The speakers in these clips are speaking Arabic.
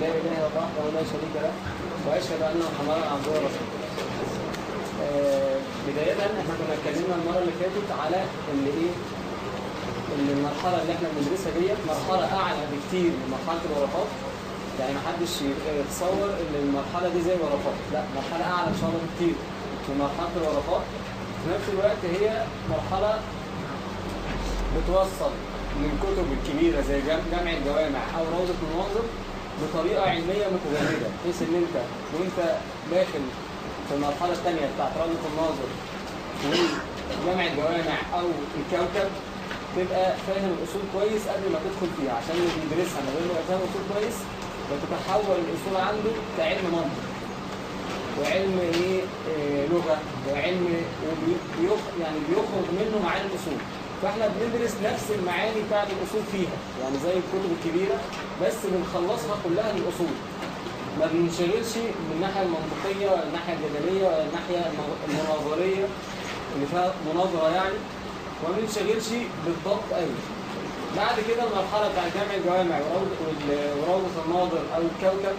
لا اله الا الله شريك له واشهد ان محمدا عبده ورسوله. آه، بداية إحنا كنا اتكلمنا المرة اللي فاتت على اللي إيه ان المرحلة اللي إحنا بندرسها ديت مرحلة اعلى بكتير من مرحلة الورقات يعني محدش يتصور ان المرحلة دي زي الورقات لا مرحلة اعلى ان شاء الله بكتير من مرحلة الورقات في نفس الوقت هي مرحلة بتوصل من الكتب الكبيرة زي جم- جمع الجوامع أو روضة المناظر بطريقة علمية متجردة بحيث إن أنت وأنت داخل في المرحلة الثانية بتاعت روضة المناظر وجمع الجوامع أو الكوكب تبقى فاهم الأصول كويس قبل ما تدخل فيها عشان اللي بيدرسها من غير ما يبقى فاهم الأصول كويس بتتحول الأصول عنده كعلم منطق. وعلم إيه؟ آه، لغة. وعلم يعني بيخرج منه معاني الأصول. فاحنا بندرس نفس المعاني بتاعت الأصول فيها يعني زي الكتب الكبيرة بس بنخلصها كلها للاصول ما بننشغلش من الناحيه المنطقية ولا الناحيه الجدليه ولا الناحيه المناظريه اللي فيها مناظرة يعني. وما بننشغلش بالضبط قوي بعد كده المرحلة بتاعت جمع الجوامع وروضه الناظر أو الكوكب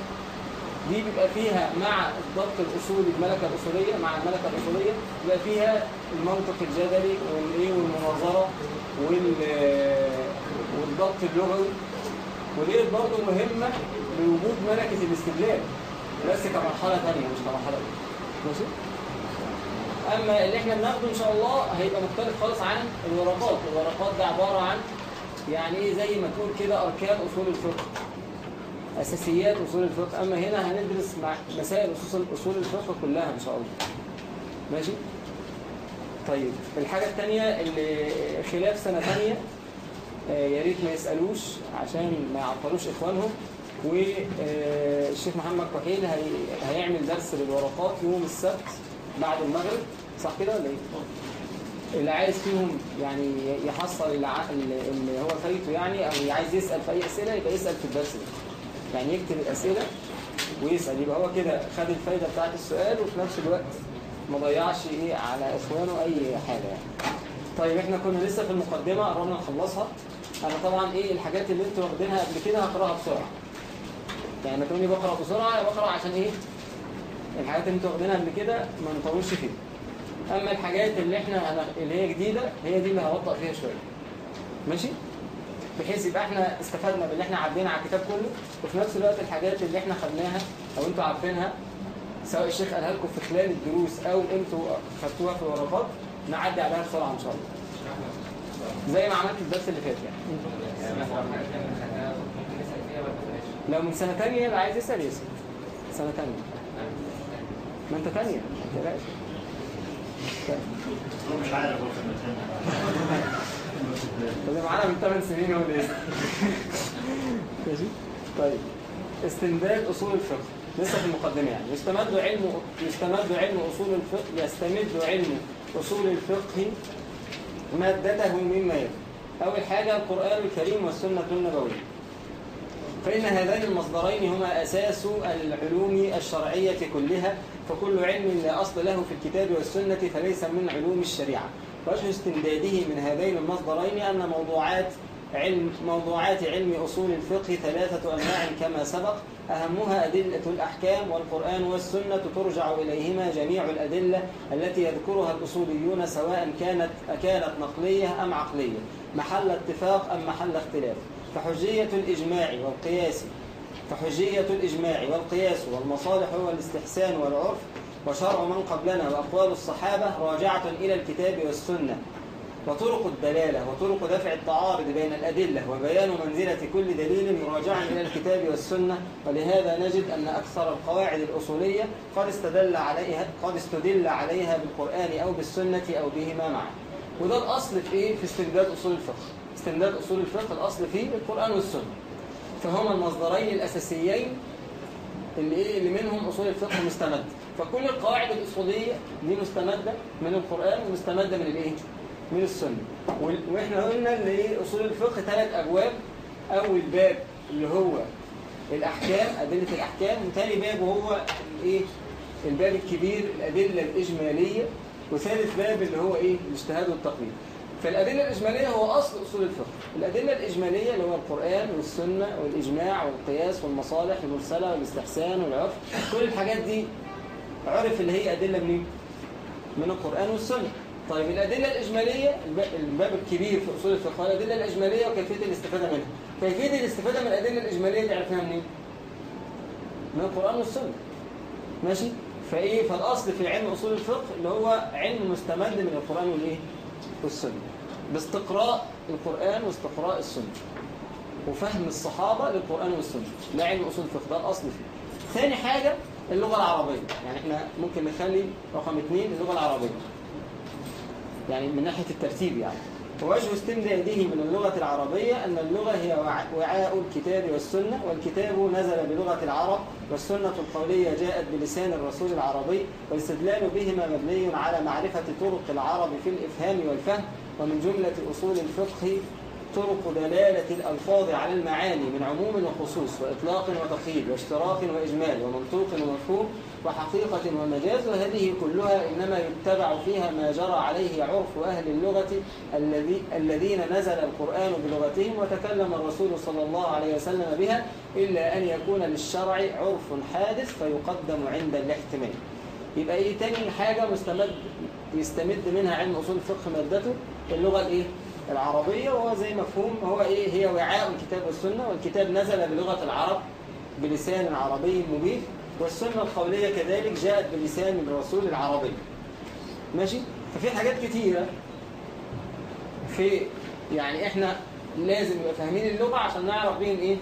دي بيبقى فيها مع الضبط الأصولي الملكة الأصولية مع الملكة الأصولية بيبقى فيها المنطق الجدلي والإيه والمناظرة وال والضبط اللغوي. وديت برضه مهمة لوجود ملكة الاستدلال بس كمرحلة ثانية مش كمرحلة أولى. ماشي؟ أما اللي إحنا بناخده إن شاء الله هيبقى مختلف خالص عن الورقات. الورقات ده عبارة عن يعني إيه زي ما تقول كده أركان أصول الفقه. أساسيات أصول الفقه. أما هنا هندرس مسائل اصول الفقه كلها إن شاء الله. ماشي؟ طيب الحاجة الثانية اللي خلاف سنة ثانية آه، يا ريت ما يسألوش عشان ما يعطلوش إخوانهم. والشيخ محمد كحيل هي... هيعمل درس للورقات يوم السبت بعد المغرب. صح كده ولا إيه؟ اللي عايز فيهم يعني يحصل اللي هو فايته يعني أو عايز يسأل في أي أسئلة يبقى يسأل في الدرس ده. يعني يكتب الأسئلة ويسأل يبقى هو كده خد الفايدة بتاعت السؤال وفي نفس الوقت ما ضيعش إيه على إخوانه أي حاجة يعني. طيب إحنا كنا لسه في المقدمة قررنا نخلصها. أنا طبعا إيه الحاجات اللي أنتوا واخدينها قبل كده هقراها بسرعة. يعني تقولي بقرأ بسرعة بقرأ عشان إيه؟ الحاجات اللي أنتوا واخدينها قبل كده ما نطولش فيها. أما الحاجات اللي إحنا هن- اللي هي جديدة هي دي اللي هبطأ فيها شوية. ماشي؟ بحيث يبقى إحنا استفدنا باللي إحنا عدينا على الكتاب كله وفي نفس الوقت الحاجات اللي إحنا خدناها أو أنتوا عارفينها سواء الشيخ قالها لكم في خلال الدروس أو أنتوا خدتوها في الورقات نعدي عليها بسرعة إن شاء الله. زي ما عملت الدرس اللي فات يعني. لو من سنة ثانية اللي عايز يسأل يسال سنة ثانية ما انت ثانية ما تقلقش. مش عارف طب معانا من 8 سنين ولا إيه؟ ماشي. طيب. استمداد أصول الفقه. لسه في المقدمة يعني. يستمد علم يستمد علم أصول الفقه يستمد علم أصول الفقه مادته مما يلي. أول حاجة القرآن الكريم والسنة النبوية. فإن هذين المصدرين هما أساس العلوم الشرعية كلها فكل علم لا أصل له في الكتاب والسنة فليس من علوم الشريعة. وجه استمداده من هذين المصدرين أن موضوعات علم موضوعات علم أصول الفقه ثلاثة أنواع كما سبق. أهمها أدلة الأحكام والقرآن والسنة ترجع إليهما جميع الأدلة التي يذكرها الأصوليون سواء كانت كانت نقلية أم عقلية. محل اتفاق أم محل اختلاف؟ فحجية الإجماع والقياس فحجية الإجماع والقياس والمصالح والاستحسان والعرف وشرع من قبلنا وأقوال الصحابة راجعة إلى الكتاب والسنة. وطرق الدلالة وطرق دفع التعارض بين الأدلة وبيان منزلة كل دليل مراجع إلى الكتاب والسنة. ولهذا نجد أن أكثر القواعد الأصولية قد استدل عليها قد استدل عليها بالقرآن أو بالسنة أو بهما معا. وده الأصل في إيه؟ في استمداد أصول الفقه. استمداد أصول الفقه الأصل فيه القرآن والسنة. فهما المصدرين الأساسيين اللي إيه اللي منهم أصول الفقه مستمد فكل القواعد الأصولية دي مستمدة من القرآن ومستمدة من الإيه؟ من السنة وإحنا قلنا اللي إيه أصول الفقه ثلاث أبواب أول باب اللي هو الأحكام أدلة الأحكام وثاني باب وهو الإيه؟ الباب الكبير الأدلة الإجمالية وثالث باب اللي هو إيه؟ الاجتهاد والتقليد فالأدلة الإجمالية هو أصل أصول الفقه الأدلة الإجمالية اللي هو القرآن والسنة والإجماع والقياس والمصالح المرسلة والاستحسان والعرف كل الحاجات دي عرف اللي هي أدلة منين؟ من القرآن والسنة طيب الأدلة الإجمالية الباب الكبير في أصول الفقه الأدلة الإجمالية وكيفية الاستفادة منها كيفية الاستفادة من الأدلة الإجمالية دي عرفناها منين؟ من القرآن والسنة ماشي؟ فإيه فالأصل في علم أصول الفقه اللي هو علم مستمد من القرآن والإيه؟ والسنة باستقراء القرآن واستقراء السنة وفهم الصحابة للقرآن والسنة ده علم أصول الفقه ده الأصل فيه ثاني حاجة اللغة العربية. يعني إحنا ممكن نخلي رقم اثنين اللغة العربية. يعني من ناحية الترتيب يعني. ووجه استمداده من اللغة العربية أن اللغة هي وعاء الكتاب والسنة والكتاب نزل بلغة العرب والسنة القولية جاءت بلسان الرسول العربي والاستدلال بهما مبني على معرفة طرق العرب في الإفهام والفهم ومن جملة أصول الفقه طرق دلالة الألفاظ على المعاني من عموم وخصوص وإطلاق وتقييد واشتراك وإجمال ومنطوق ومفهوم وحقيقة ومجاز وهذه كلها إنما يتبع فيها ما جرى عليه عرف أهل اللغة الذي الذين نزل القرآن بلغتهم وتكلم الرسول صلى الله عليه وسلم بها إلا أن يكون للشرع عرف حادث فيقدم عند الاحتمال يبقى إيه تاني حاجة مستمد يستمد منها علم أصول الفقه مادته اللغة الإيه؟ العربية وهو زي مفهوم هو إيه هي وعاء الكتاب والسنة والكتاب نزل بلغة العرب بلسان عربي مبين والسنة القولية كذلك جاءت بلسان الرسول العربي. ماشي؟ ففي حاجات كتيرة في يعني إحنا لازم نبقى فاهمين اللغة عشان نعرف بين إيه؟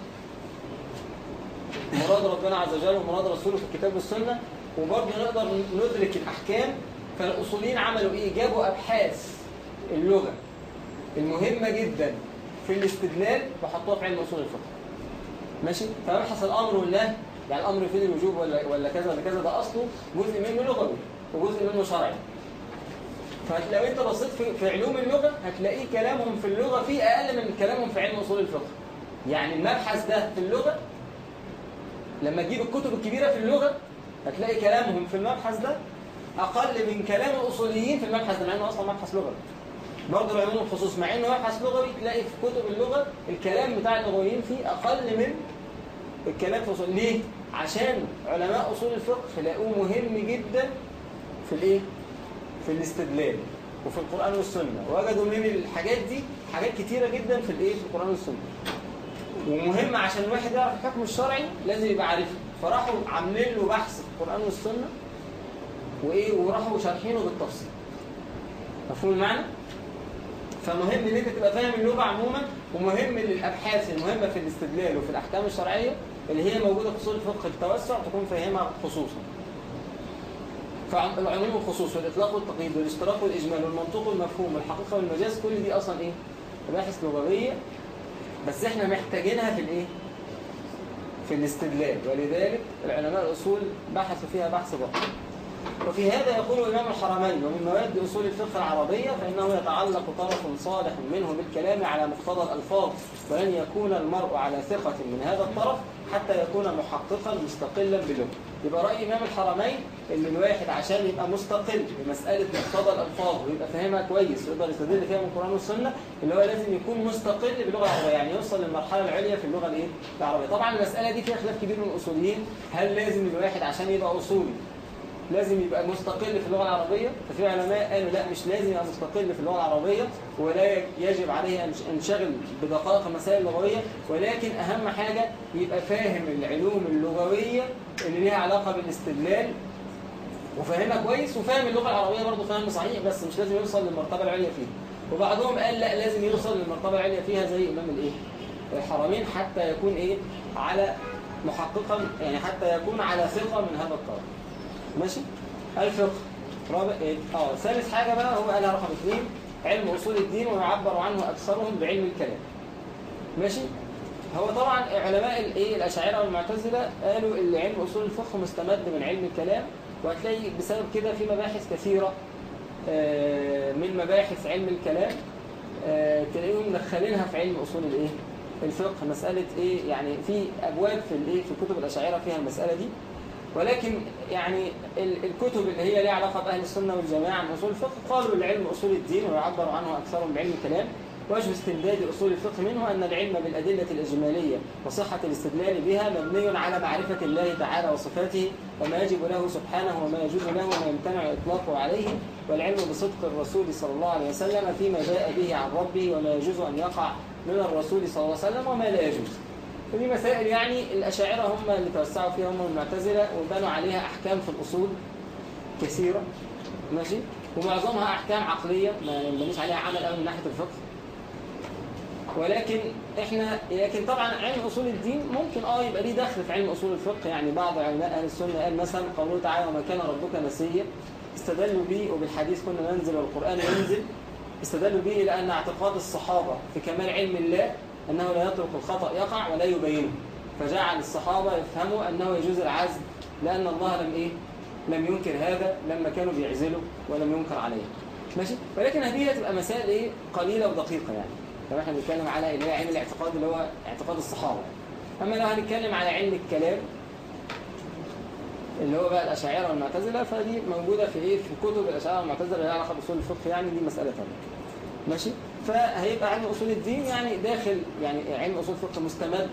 مراد ربنا عز وجل ومراد رسوله في الكتاب والسنة. وبرضه نقدر ندرك الأحكام فالأصوليين عملوا إيه؟ جابوا أبحاث اللغة. المهمة جدا في الاستدلال وحطوها في علم أصول الفقه. ماشي؟ فمبحث الأمر والنهي يعني الأمر يفيد الوجوب ولا ولا كذا ولا كذا ده أصله جزء منه لغوي وجزء منه شرعي. فلو أنت بصيت في, في علوم اللغة هتلاقيه كلامهم في اللغة فيه أقل من كلامهم في علم أصول الفقه. يعني المبحث ده في اللغة لما تجيب الكتب الكبيرة في اللغة هتلاقي كلامهم في المبحث ده أقل من كلام الأصوليين في المبحث ده مع أنه أصلا مبحث لغوي برضه العلوم الخصوص مع إنه مبحث لغوي تلاقي في كتب اللغة الكلام بتاع اللغويين فيه أقل من الكلام في ليه؟ عشان علماء أصول الفقه لقوه مهم جدا في الإيه؟ في الاستدلال وفي القرآن والسنة وجدوا من الحاجات دي حاجات كتيرة جدا في الإيه؟ في القرآن والسنة ومهم عشان الواحد يعرف الحكم الشرعي لازم يبقى عارفه فراحوا عاملين له بحث في القرآن والسنة وإيه وراحوا شارحينه بالتفصيل مفهوم المعنى؟ فمهم إن أنت تبقى فاهم اللغة عموما ومهم للابحاث المهمة في الاستدلال وفي الأحكام الشرعية اللي هي موجودة في أصول الفقه التوسع تكون فاهمها خصوصا. فالعموم والخصوص والإطلاق والتقييد والاشتراك والإجمال والمنطوق والمفهوم والحقيقة والمجاز كل دي أصلا إيه؟ مباحث لغوية. بس إحنا محتاجينها في الإيه؟ في الاستدلال. ولذلك العلماء الأصول بحثوا فيها بحث ضخم وفي هذا يقول إمام الحرمين ومن مواد أصول الفقه العربية فإنه يتعلق طرف صالح منه بالكلام على مقتضى الألفاظ ولن يكون المرء على ثقة من هذا الطرف حتى يكون محققا مستقلا بلغة يبقى رأي إمام الحرمين إن الواحد عشان يبقى مستقل بمسألة مقتضى الألفاظ ويبقى فاهمها كويس ويقدر يستدل فيها من القرآن والسنة اللي هو لازم يكون مستقل باللغة العربية يعني يوصل للمرحلة العليا في اللغة الإيه؟ العربية طبعا المسألة دي فيها خلاف كبير من الأصوليين هل لازم الواحد عشان يبقى أصولي لازم يبقى مستقل في اللغة العربية. ففي علماء قالوا لا مش لازم يبقى مستقل في اللغة العربية ولا يجب عليه أن ينشغل بدقائق المسائل اللغوية ولكن أهم حاجة يبقى فاهم العلوم اللغوية اللي ليها علاقة بالاستدلال. وفاهمها كويس وفاهم اللغة العربية برضه فاهم صحيح بس مش لازم يوصل للمرتبة العليا فيها. وبعضهم قال لا لازم يوصل للمرتبة العليا فيها زي إمام الإيه؟ الحرمين حتى يكون إيه؟ على محققا يعني حتى يكون على ثقة من هذا الطرف ماشي؟ الفقه. رابع إيه؟ آه ثالث حاجة بقى هو قالها رقم اثنين علم أصول الدين ويعبر عنه أكثرهم بعلم الكلام. ماشي؟ هو طبعا علماء الإيه؟ الأشاعرة والمعتزلة قالوا إن علم أصول الفقه مستمد من علم الكلام وهتلاقي بسبب كده في مباحث كثيرة من مباحث علم الكلام تلاقيهم مدخلينها في علم أصول الإيه؟ الفقه. مسألة إيه؟ يعني في أبواب في الإيه؟ في كتب الأشاعرة فيها المسألة دي. ولكن يعني الكتب اللي هي ليها علاقة بأهل السنة والجماعة من أصول الفقه قالوا العلم أصول الدين ويعبر عنه أكثرهم بعلم الكلام. وجه استمداد أصول الفقه منه أن العلم بالأدلة الإجمالية وصحة الاستدلال بها مبني على معرفة الله تعالى وصفاته وما يجب له سبحانه وما يجوز له وما يمتنع إطلاقه عليه. والعلم بصدق الرسول صلى الله عليه وسلم فيما جاء به عن ربه وما يجوز أن يقع من الرسول صلى الله عليه وسلم وما لا يجوز. فدي مسائل يعني الأشاعرة هم اللي توسعوا فيها هم المعتزلة وبنوا عليها أحكام في الأصول كثيرة. ماشي؟ ومعظمها أحكام عقلية ما ينبنيش عليها عمل أوي من ناحية الفقه. ولكن إحنا لكن طبعا علم أصول الدين ممكن آه يبقى ليه دخل في علم أصول الفقه. يعني بعض علماء أهل السنة قال مثلا قوله تعالى وما كان ربك نسيا. استدلوا به وبالحديث كنا ننزل والقرآن ينزل. استدلوا به إلى ان اعتقاد الصحابة في كمال علم الله أنه لا يترك الخطأ يقع ولا يبينه. فجعل الصحابة يفهموا أنه يجوز العزل لأن الله لم إيه؟ لم ينكر هذا لما كانوا بيعزلوا ولم ينكر عليه. ماشي؟ ولكن هذه هتبقى مسائل إيه؟ قليلة ودقيقة يعني. لو إحنا بنتكلم على اللي هي علم الاعتقاد اللي هو اعتقاد الصحابة. أما لو هنتكلم على علم الكلام اللي هو بقى الأشاعرة والمعتزلة فدي موجودة في إيه؟ في كتب الأشاعرة والمعتزلة اللي لها علاقة بأصول الفقه يعني دي مسألة ثانية ماشي؟ فهيبقى علم أصول الدين يعني داخل يعني علم أصول الفقه مستمد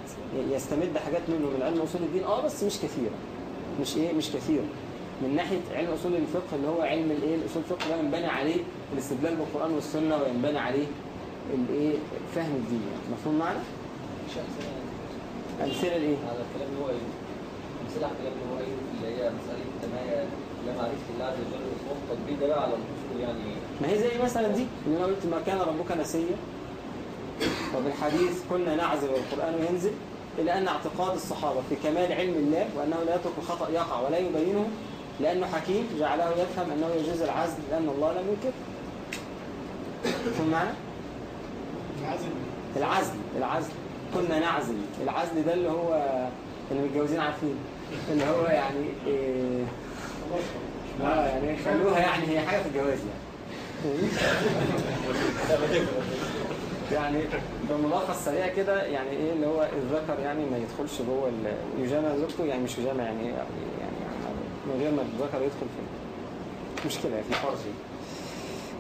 يستمد حاجات منه من علم أصول الدين. آه بس مش كثيرة مش إيه؟ مش كثيرة من ناحية علم أصول الفقه اللي هو علم الإيه؟ الأصول الفقه ده ينبني عليه الاستدلال بالقرآن والسنة وينبني عليه الإيه؟ فهم الدين يعني. مفهوم معنا؟ أمثلة الايه هذا الكلام اللي هو إيه؟ أمثلة على الكلام اللي هو إيه؟ اللي هي مسألة ما لا معرفة الله عز وجل واسمه التطبيق ده على الأصول يعني. ما هي زي مثلا دي اللي أنا قلت ما كان ربك نسيا وبالحديث كنا نعزل والقرآن ينزل إلى أن اعتقاد الصحابة في كمال علم الله وأنه لا يترك الخطأ يقع ولا يبينه لأنه حكيم جعله يفهم أنه يجوز العزل لأن الله لم ينكر فهم معنا؟ العزل. العزل كنا نعزل. العزل ده اللي هو اللي متجوزين عارفين. اللي هو يعني إيه؟ آه يعني خلوها يعني هي حاجة في الجواز يعني. يعني بملخص سريع كده يعني إيه اللي هو الذكر يعني ما يدخلش جوه يجامع زوجته يعني مش يجامع يعني يعني من غير ما الذكر يدخل في مشكلة في الفرج.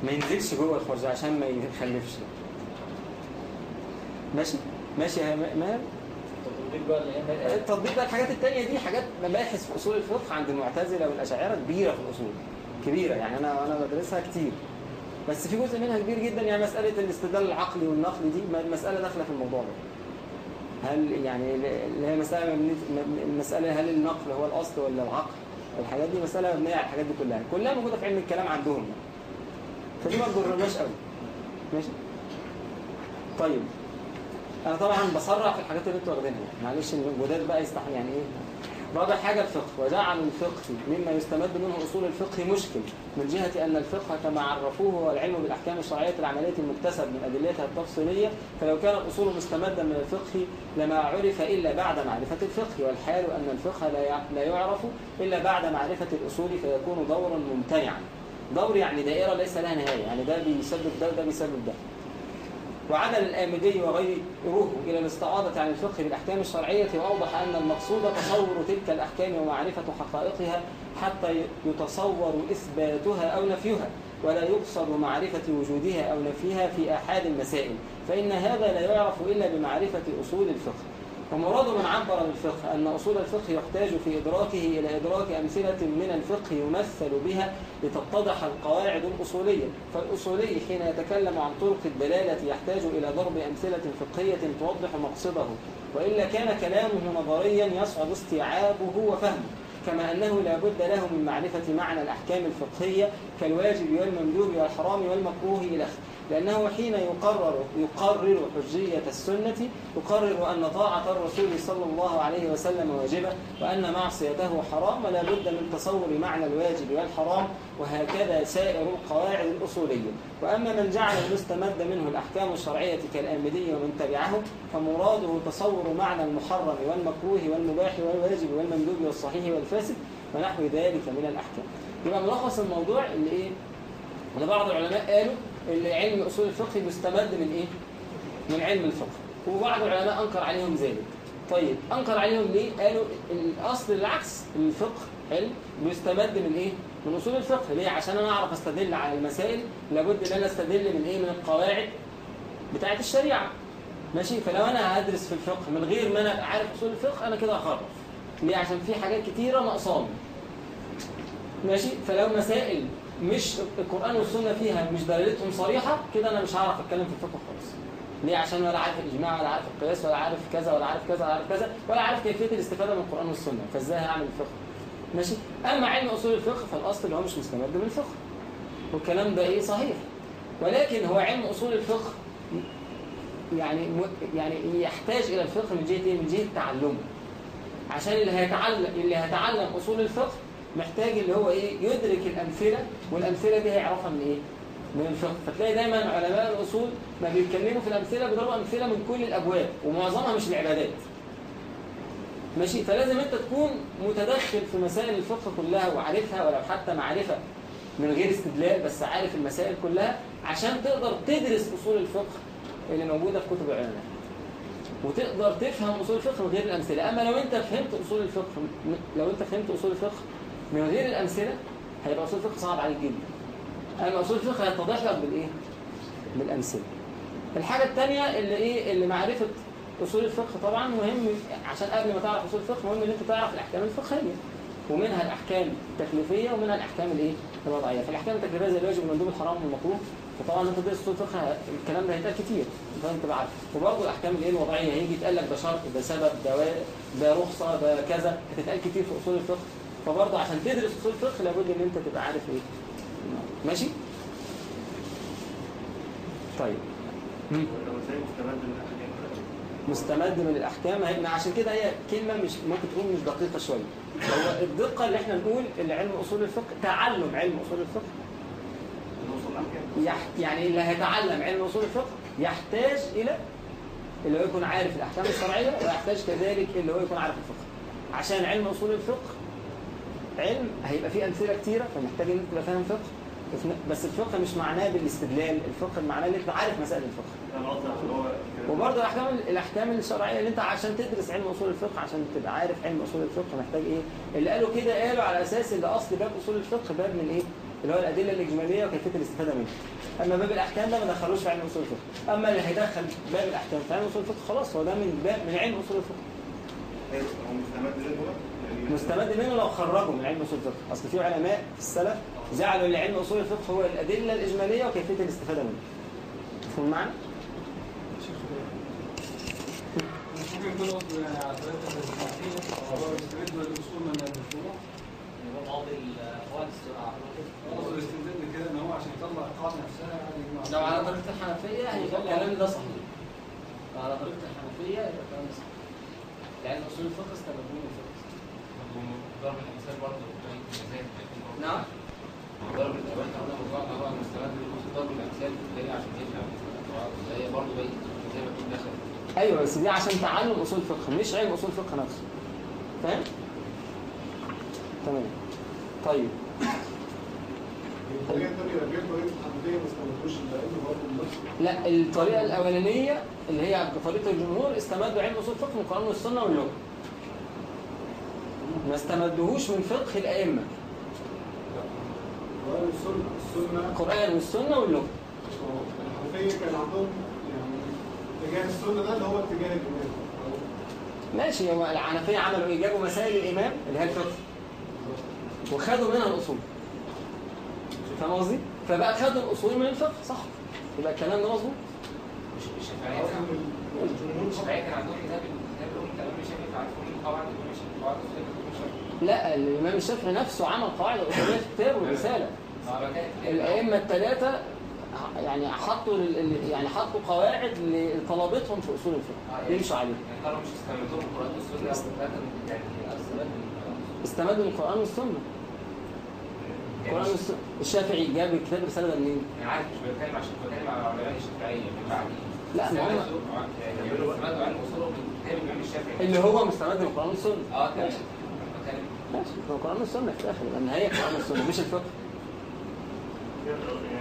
ما ينزلش جوه الفرج عشان ما يخلفش. ماشي؟ ماشي يا ماهر؟ التطبيق بقى الحاجات التانية دي حاجات مباحث في أصول الفقه عند المعتزلة والأشاعرة كبيرة في الأصول كبيرة يعني أنا أنا بدرسها كتير. بس في جزء منها كبير جدا يعني مسألة الاستدلال العقلي والنقلي دي المسألة داخلة في الموضوع ده. هل يعني اللي هي مسألة المسألة هل النقل هو الأصل ولا العقل؟ الحاجات دي مسألة مبنية على الحاجات دي كلها. كلها موجودة في علم الكلام عندهم. فدي ما تضرناش قوي. ماشي؟ طيب. أنا طبعا بسرع في الحاجات اللي أنتوا واخدينها. معلش الجداد بقى يستحمل يعني إيه؟ رابع حاجة الفقه وجعل الفقه. مما يستمد منه أصول الفقه مشكل من جهة أن الفقه كما عرفوه هو العلم بالأحكام الشرعية العملية المكتسب من أدلتها التفصيلية. فلو كان الأصول مستمدا من الفقه لما عرف إلا بعد معرفة الفقه. والحال أن الفقه لا يعرف إلا بعد معرفة الأصول فيكون دورا ممتنعا. دور يعني دائرة ليس لها نهاية يعني ده بيسبب ده وده بيسبب ده. وعدل الآمدي وغيره إلى الاستعاضة عن الفقه بالأحكام الشرعية وأوضح أن المقصود تصور تلك الأحكام ومعرفة حقائقها حتى يتصور إثباتها أو نفيها ولا يقصد معرفة وجودها أو نفيها في أحد المسائل فإن هذا لا يعرف إلا بمعرفة أصول الفقه. ومراد من عبر بالفقه أن أصول الفقه يحتاج في إدراكه إلى إدراك أمثلة من الفقه يمثل بها لتتضح القواعد الأصولية. فالأصولي حين يتكلم عن طرق الدلالة يحتاج إلى ضرب أمثلة فقهية توضح مقصده وإلا كان كلامه نظريا يصعب استيعابه وفهمه كما أنه لا بد له من معرفة معنى الأحكام الفقهية كالواجب والمندوب والحرام والمكروه إلى آخره. لأنه حين يقرر يقرر حجية السنة يقرر أن طاعة الرسول صلى الله عليه وسلم واجبة وأن معصيته حرام ولا بد من تصور معنى الواجب والحرام وهكذا سائر القواعد الأصولية وأما من جعل المستمد منه الأحكام الشرعية كالآمدي ومن تبعه فمراده تصور معنى المحرم والمكروه والمباح والواجب والمندوب والصحيح والفاسد ونحو ذلك من الأحكام يبقى ملخص الموضوع اللي إيه؟ اللي بعض العلماء قالوا اللي علم أصول الفقه مستمد من إيه؟ من علم الفقه. وبعض العلماء أنكر عليهم ذلك. طيب أنكر عليهم ليه؟ قالوا الأصل العكس الفقه علم بيستمد من إيه؟ من أصول الفقه. ليه؟ عشان أنا أعرف أستدل على المسائل لابد إن أنا أستدل من إيه؟ من القواعد بتاعه الشريعة. ماشي؟ فلو أنا هدرس في الفقه من غير ما أنا عارف أصول الفقه أنا كده هخرف ليه؟ عشان في حاجات كتيرة ناقصاني. ماشي؟ فلو مسائل مش القرآن والسنة فيها مش دلالتهم صريحة كده أنا مش هعرف أتكلم في الفقه خالص. ليه؟ عشان ولا عارف الإجماع ولا عارف القياس ولا عارف كذا ولا عارف كذا ولا عارف كذا ولا عارف كيفية الاستفادة من القرآن والسنة. فإزاي هعمل الفقه؟ ماشي؟ أما علم أصول الفقه فالأصل اللي هو مش مستمد من الفقه. والكلام ده إيه؟ صحيح. ولكن هو علم أصول الفقه يعني. يعني يحتاج إلى الفقه من جهة إيه؟ من جهة تعلمه. عشان اللي هيتعلم اللي هيتعلم أصول الفقه محتاج اللي هو إيه يدرك الأمثلة والأمثلة دي هيعرفها من إيه؟ من الفقه. فتلاقي دايما علماء الأصول ما بيتكلموا في الأمثلة بيضربوا أمثلة من كل الأبواب ومعظمها مش العبادات. ماشي؟ فلازم أنت تكون متدخل في مسائل الفقه كلها وعارفها ولو حتى معرفة من غير استدلال بس عارف المسائل كلها عشان تقدر تدرس أصول الفقه اللي موجودة في كتب العلماء. وتقدر تفهم أصول الفقه من غير الأمثلة. أما لو أنت فهمت أصول الفقه لو أنت فهمت أصول الفقه من غير الأمثلة هيبقى أصول الفقه صعب عليك جدا أما أصول الفقه هيتضح لك بالإيه؟ بالأمثلة الحاجة الثانية اللي إيه؟ اللي معرفة أصول الفقه طبعا مهم عشان قبل ما تعرف أصول الفقه مهم إن أنت تعرف الأحكام الفقهية ومنها الأحكام التكليفية ومنها الأحكام الإيه؟ الوضعية فالأحكام التكليفية زي الواجب والمندوب الحرام والمكروه فطبعا أنت تدرس أصول الفقه الكلام ده هيتقال كتير فانت تبقى عارف وبرضه الأحكام الإيه الوضعية هيجي يتقال لك ده شرط ده سبب ده ده رخصة ده كذا هتتقال كتير في أصول الفقه فبرضه عشان تدرس اصول الفقه لابد إن أنت تبقى عارف إيه. ماشي؟ طيب. مستمد من الأحكام. هي عشان كده هي كلمة مش ممكن تكون مش دقيقة شوية. هو الدقة اللي إحنا نقول اللي علم أصول الفقه تعلم علم أصول الفقه. يعني اللي هيتعلم علم أصول الفقه يحتاج إلى اللي هو يكون عارف الأحكام الشرعية ويحتاج كذلك اللي هو يكون عارف الفقه. عشان علم أصول الفقه علم هيبقى فيه أمثلة كتيرة فمحتاج إن انت تبقى فاهم فقه بس الفقه مش معناه بالاستدلال الفقه معناه إن انت عارف مسائل الفقه. وبرضه الأحكام الأحكام الشرعية اللي أنت عشان تدرس علم أصول الفقه عشان تبقى عارف علم أصول الفقه محتاج إيه؟ اللي قالوا كده قالوا على أساس إن أصل باب أصول الفقه باب من إيه؟ اللي هو الأدلة الإجمالية وكيفية الاستفادة منها. أما باب الأحكام ده ما دخلوش في علم أصول الفقه. أما اللي هيدخل باب الأحكام في علم أصول الفقه خلاص هو ده من باب من علم أصول الفقه؟ مستمد منه لو خرجوا من علم أصول الفقه. أصل في علماء في السلف جعلوا ان علم أصول الفقه هو الأدلة الإجمالية وكيفية الاستفادة منه مفهوم معنا؟ ممكن على الاستثنائيه هو بعض القواعد قصده يستمد كده ان هو عشان يطلع القاعده نفسها لو على طريقة الحنفية هيبقى الكلام ده صحيح. على طريقة الحنفية يبقى الكلام ده صحيح. لأن أصول الفقه استمدوا من الفقه الامثال برضه نعم ضرب الامثال ضرب عشان هي برضه زي ما أيوه بس دي عشان تعلم أصول الفقه مش علم أصول الفقه نفسه. فاهم؟ تمام. طيب. لا الطريقة الأولانية اللي هي طريقة الجمهور استمدوا علم أصول الفقه من القران والسنة واللغة. ما استمدوهوش من فقه الأئمة. القران والسنة. السنة. القران والسنة واللغة الحنفية كان عندهم يعني اتجاه السنة ده اللي هو اتجاه الإمام. ماشي هو الحنفية عملوا إيه؟ جابوا مسائل الإمام اللي هي الفقه. وخدوا منها الأصول. فاهم قصدي؟ فبقى خدوا الأصول من الفقه صح. يبقى الكلام ده مظبوط. مش الشافعية الشافعية كان عندهم كتاب كتاب لهم كلام الشافعي فعرفوا مش القواعد الأصولية لا الإمام الشافعي نفسه عمل قواعد اصوليه في كتابه ورسالة. الأئمة الثلاثه يعني حطوا يعني حطوا قواعد لطلبتهم في أصول الفقه. يمشوا عليها قالوا مش استمدوا من القرآن والسنة. يعني استمدوا والسنة القرآن والسنة الشافعي جاب الكتاب الرساله ده منين؟ أنا عارف مش بتكلم عشان بتكلم على علماء الشافعية لا، ما هم- استمدوا استمدوا عن أصولهم. من كتاب الإمام الشافعي اللي هو مستمد من القرآن والسنة. آه تمام. ماشي. هو القران والسنة في الآخر لأن هي القران والسنة مش الفقه. يعني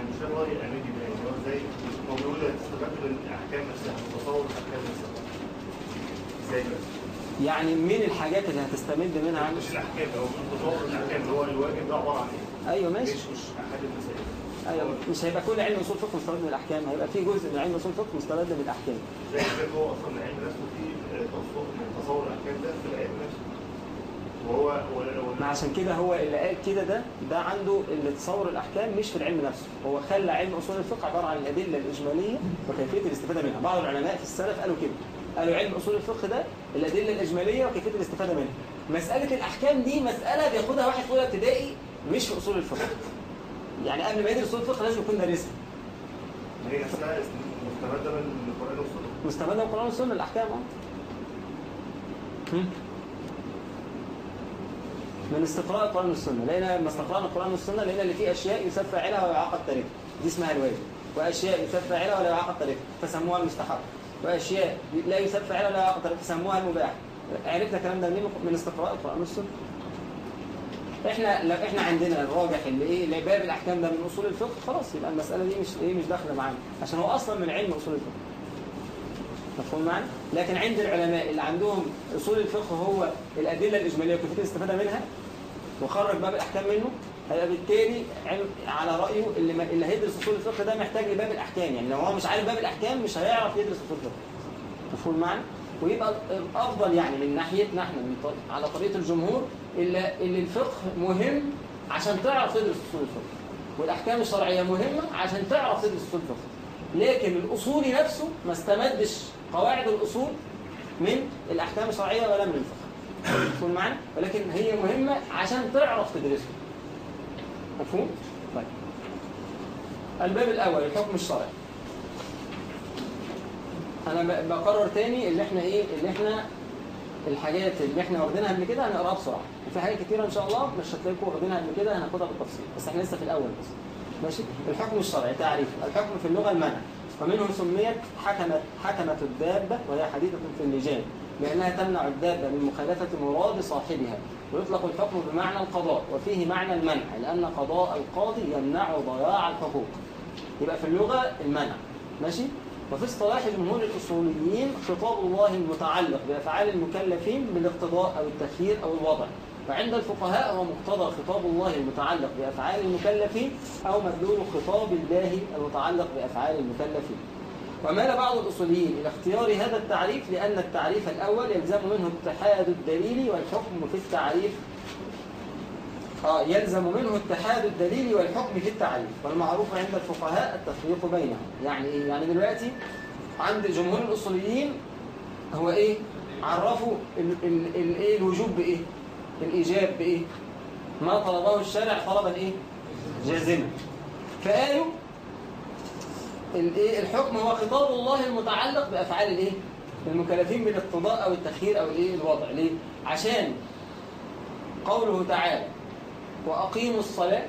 مش يعني يعني هو بيقول الأحكام نفسها الأحكام نفسها. إزاي يعني من الحاجات اللي هتستمد منها مش الأحكام هو تصور الأحكام اللي هو الواجب ده عبارة عن إيه؟ أيوه ماشي. مش مش احد المسائل. أيوه مش هيبقى كل علم أصول فقه مستمد من الأحكام هيبقى في جزء من علم أصول فقه مستمد من الأحكام. زي كده هو أصلا العلم نفسه فيه آه، تصور الأحكام ده في العلم. وهو ما عشان كده هو اللي قال كده ده ده عنده اللي تصور الأحكام مش في العلم نفسه. هو خلى علم أصول الفقه عبارة عن الأدلة الإجمالية وكيفية الاستفادة منها. بعض العلماء في السلف قالوا كده. قالوا علم أصول الفقه ده الأدلة الإجمالية وكيفية الاستفادة منها. مسألة الأحكام دي مسألة بياخدها واحد في أولى ابتدائي مش في أصول الفقه. يعني قبل ما يدرس أصول الفقه لازم يكون دارسها. هي مستمدة من القران والسنة مستمدة من القران والسنة الأحكام آه. هم؟ من استقراء القرآن والسنة. لقينا لما استقرأنا القرآن والسنة لقينا اللي فيه أشياء يساب فاعلها ويعاقب تاركها دي اسمها الواجب وأشياء يساب فاعلها ولا يعاقب تاركها فسموها المستحب. وأشياء لا يساب فاعلها ولا يعاقب تاركها فسموها المباح. عرفنا الكلام ده منين؟ من استقراء القرآن والسنة. إحنا لو إحنا عندنا الراجح اللي إيه اللي الأحكام ده من أصول الفقه خلاص يبقى المسألة دي مش إيه مش داخلة معانا. عشان هو أصلا من علم أصول الفقه. مفهوم معنا لكن عند العلماء اللي عندهم أصول الفقه هو الأدلة الإجمالية وكيفيه الاستفاده منها وخرج باب الأحكام منه هيبقى بالتالي على رأيه اللي ما اللي هيدرس أصول الفقه ده محتاج لباب الأحكام يعني لو هو مش عارف باب الأحكام مش هيعرف يدرس أصول الفقه. مفهوم معنا ويبقى الأفضل يعني من ناحيتنا إحنا من طر- على طريقة الجمهور اللي, اللي الفقه مهم عشان تعرف تدرس أصول الفقه والأحكام الشرعية مهمة عشان تعرف تدرس أصول الفقه لكن الاصولي نفسه ما استمدش قواعد الأصول من الأحكام الشرعية ولا من الفقه. مفهوم معنا ولكن هي مهمة عشان تعرف تدرسه مفهوم؟ طيب. الباب الأول الحكم الشرعي. أنا ب- بقرر تاني اللي إحنا إيه؟ اللي إحنا الحاجات اللي إحنا واخدينها قبل كده هنقراها بسرعة. وفي حاجات كتيرة إن شاء الله مش هتلاقيكم واخدينها قبل كده هناخدها بالتفصيل. بس إحنا لسه في الأول بس. ماشي؟ الحكم الشرعي تعريف. الحكم في اللغة المنع ومنه سميت حكمت حكمة الدابة وهي حديثة في اللجان لأنها تمنع الدابة من مخالفة مراد صاحبها ويطلق الحكم بمعنى القضاء وفيه معنى المنع لأن قضاء القاضي يمنع ضياع الحقوق. يبقى في اللغة المنع. ماشي؟ وفي اصطلاح جمهور الأصوليين خطاب الله المتعلق بأفعال المكلفين بالاقتضاء أو التخيير أو الوضع. وعند الفقهاء هو مقتضى خطاب الله المتعلق بأفعال المكلفين أو مدلول خطاب الله المتعلق بأفعال المكلفين. ومال بعض الأصوليين إلى اختيار هذا التعريف لأن التعريف الأول يلزم منه اتحاد الدليل والحكم في التعريف. آه يلزم منه اتحاد الدليل والحكم في التعريف. والمعروف عند الفقهاء التفريق بينهم. يعني إيه؟ يعني دلوقتي عند جمهور الأصوليين هو إيه؟ عرفوا ال ال ال إيه الوجوب بإيه؟ الإيجاب بإيه؟ ما طلبه الشارع طلبا إيه جازما فقالوا الحكم هو خطاب الله المتعلق بأفعال الإيه؟ المكلفين بالاقتضاء أو التخيير أو الإيه؟ الوضع. ليه؟ عشان قوله تعالى وأقيموا الصلاة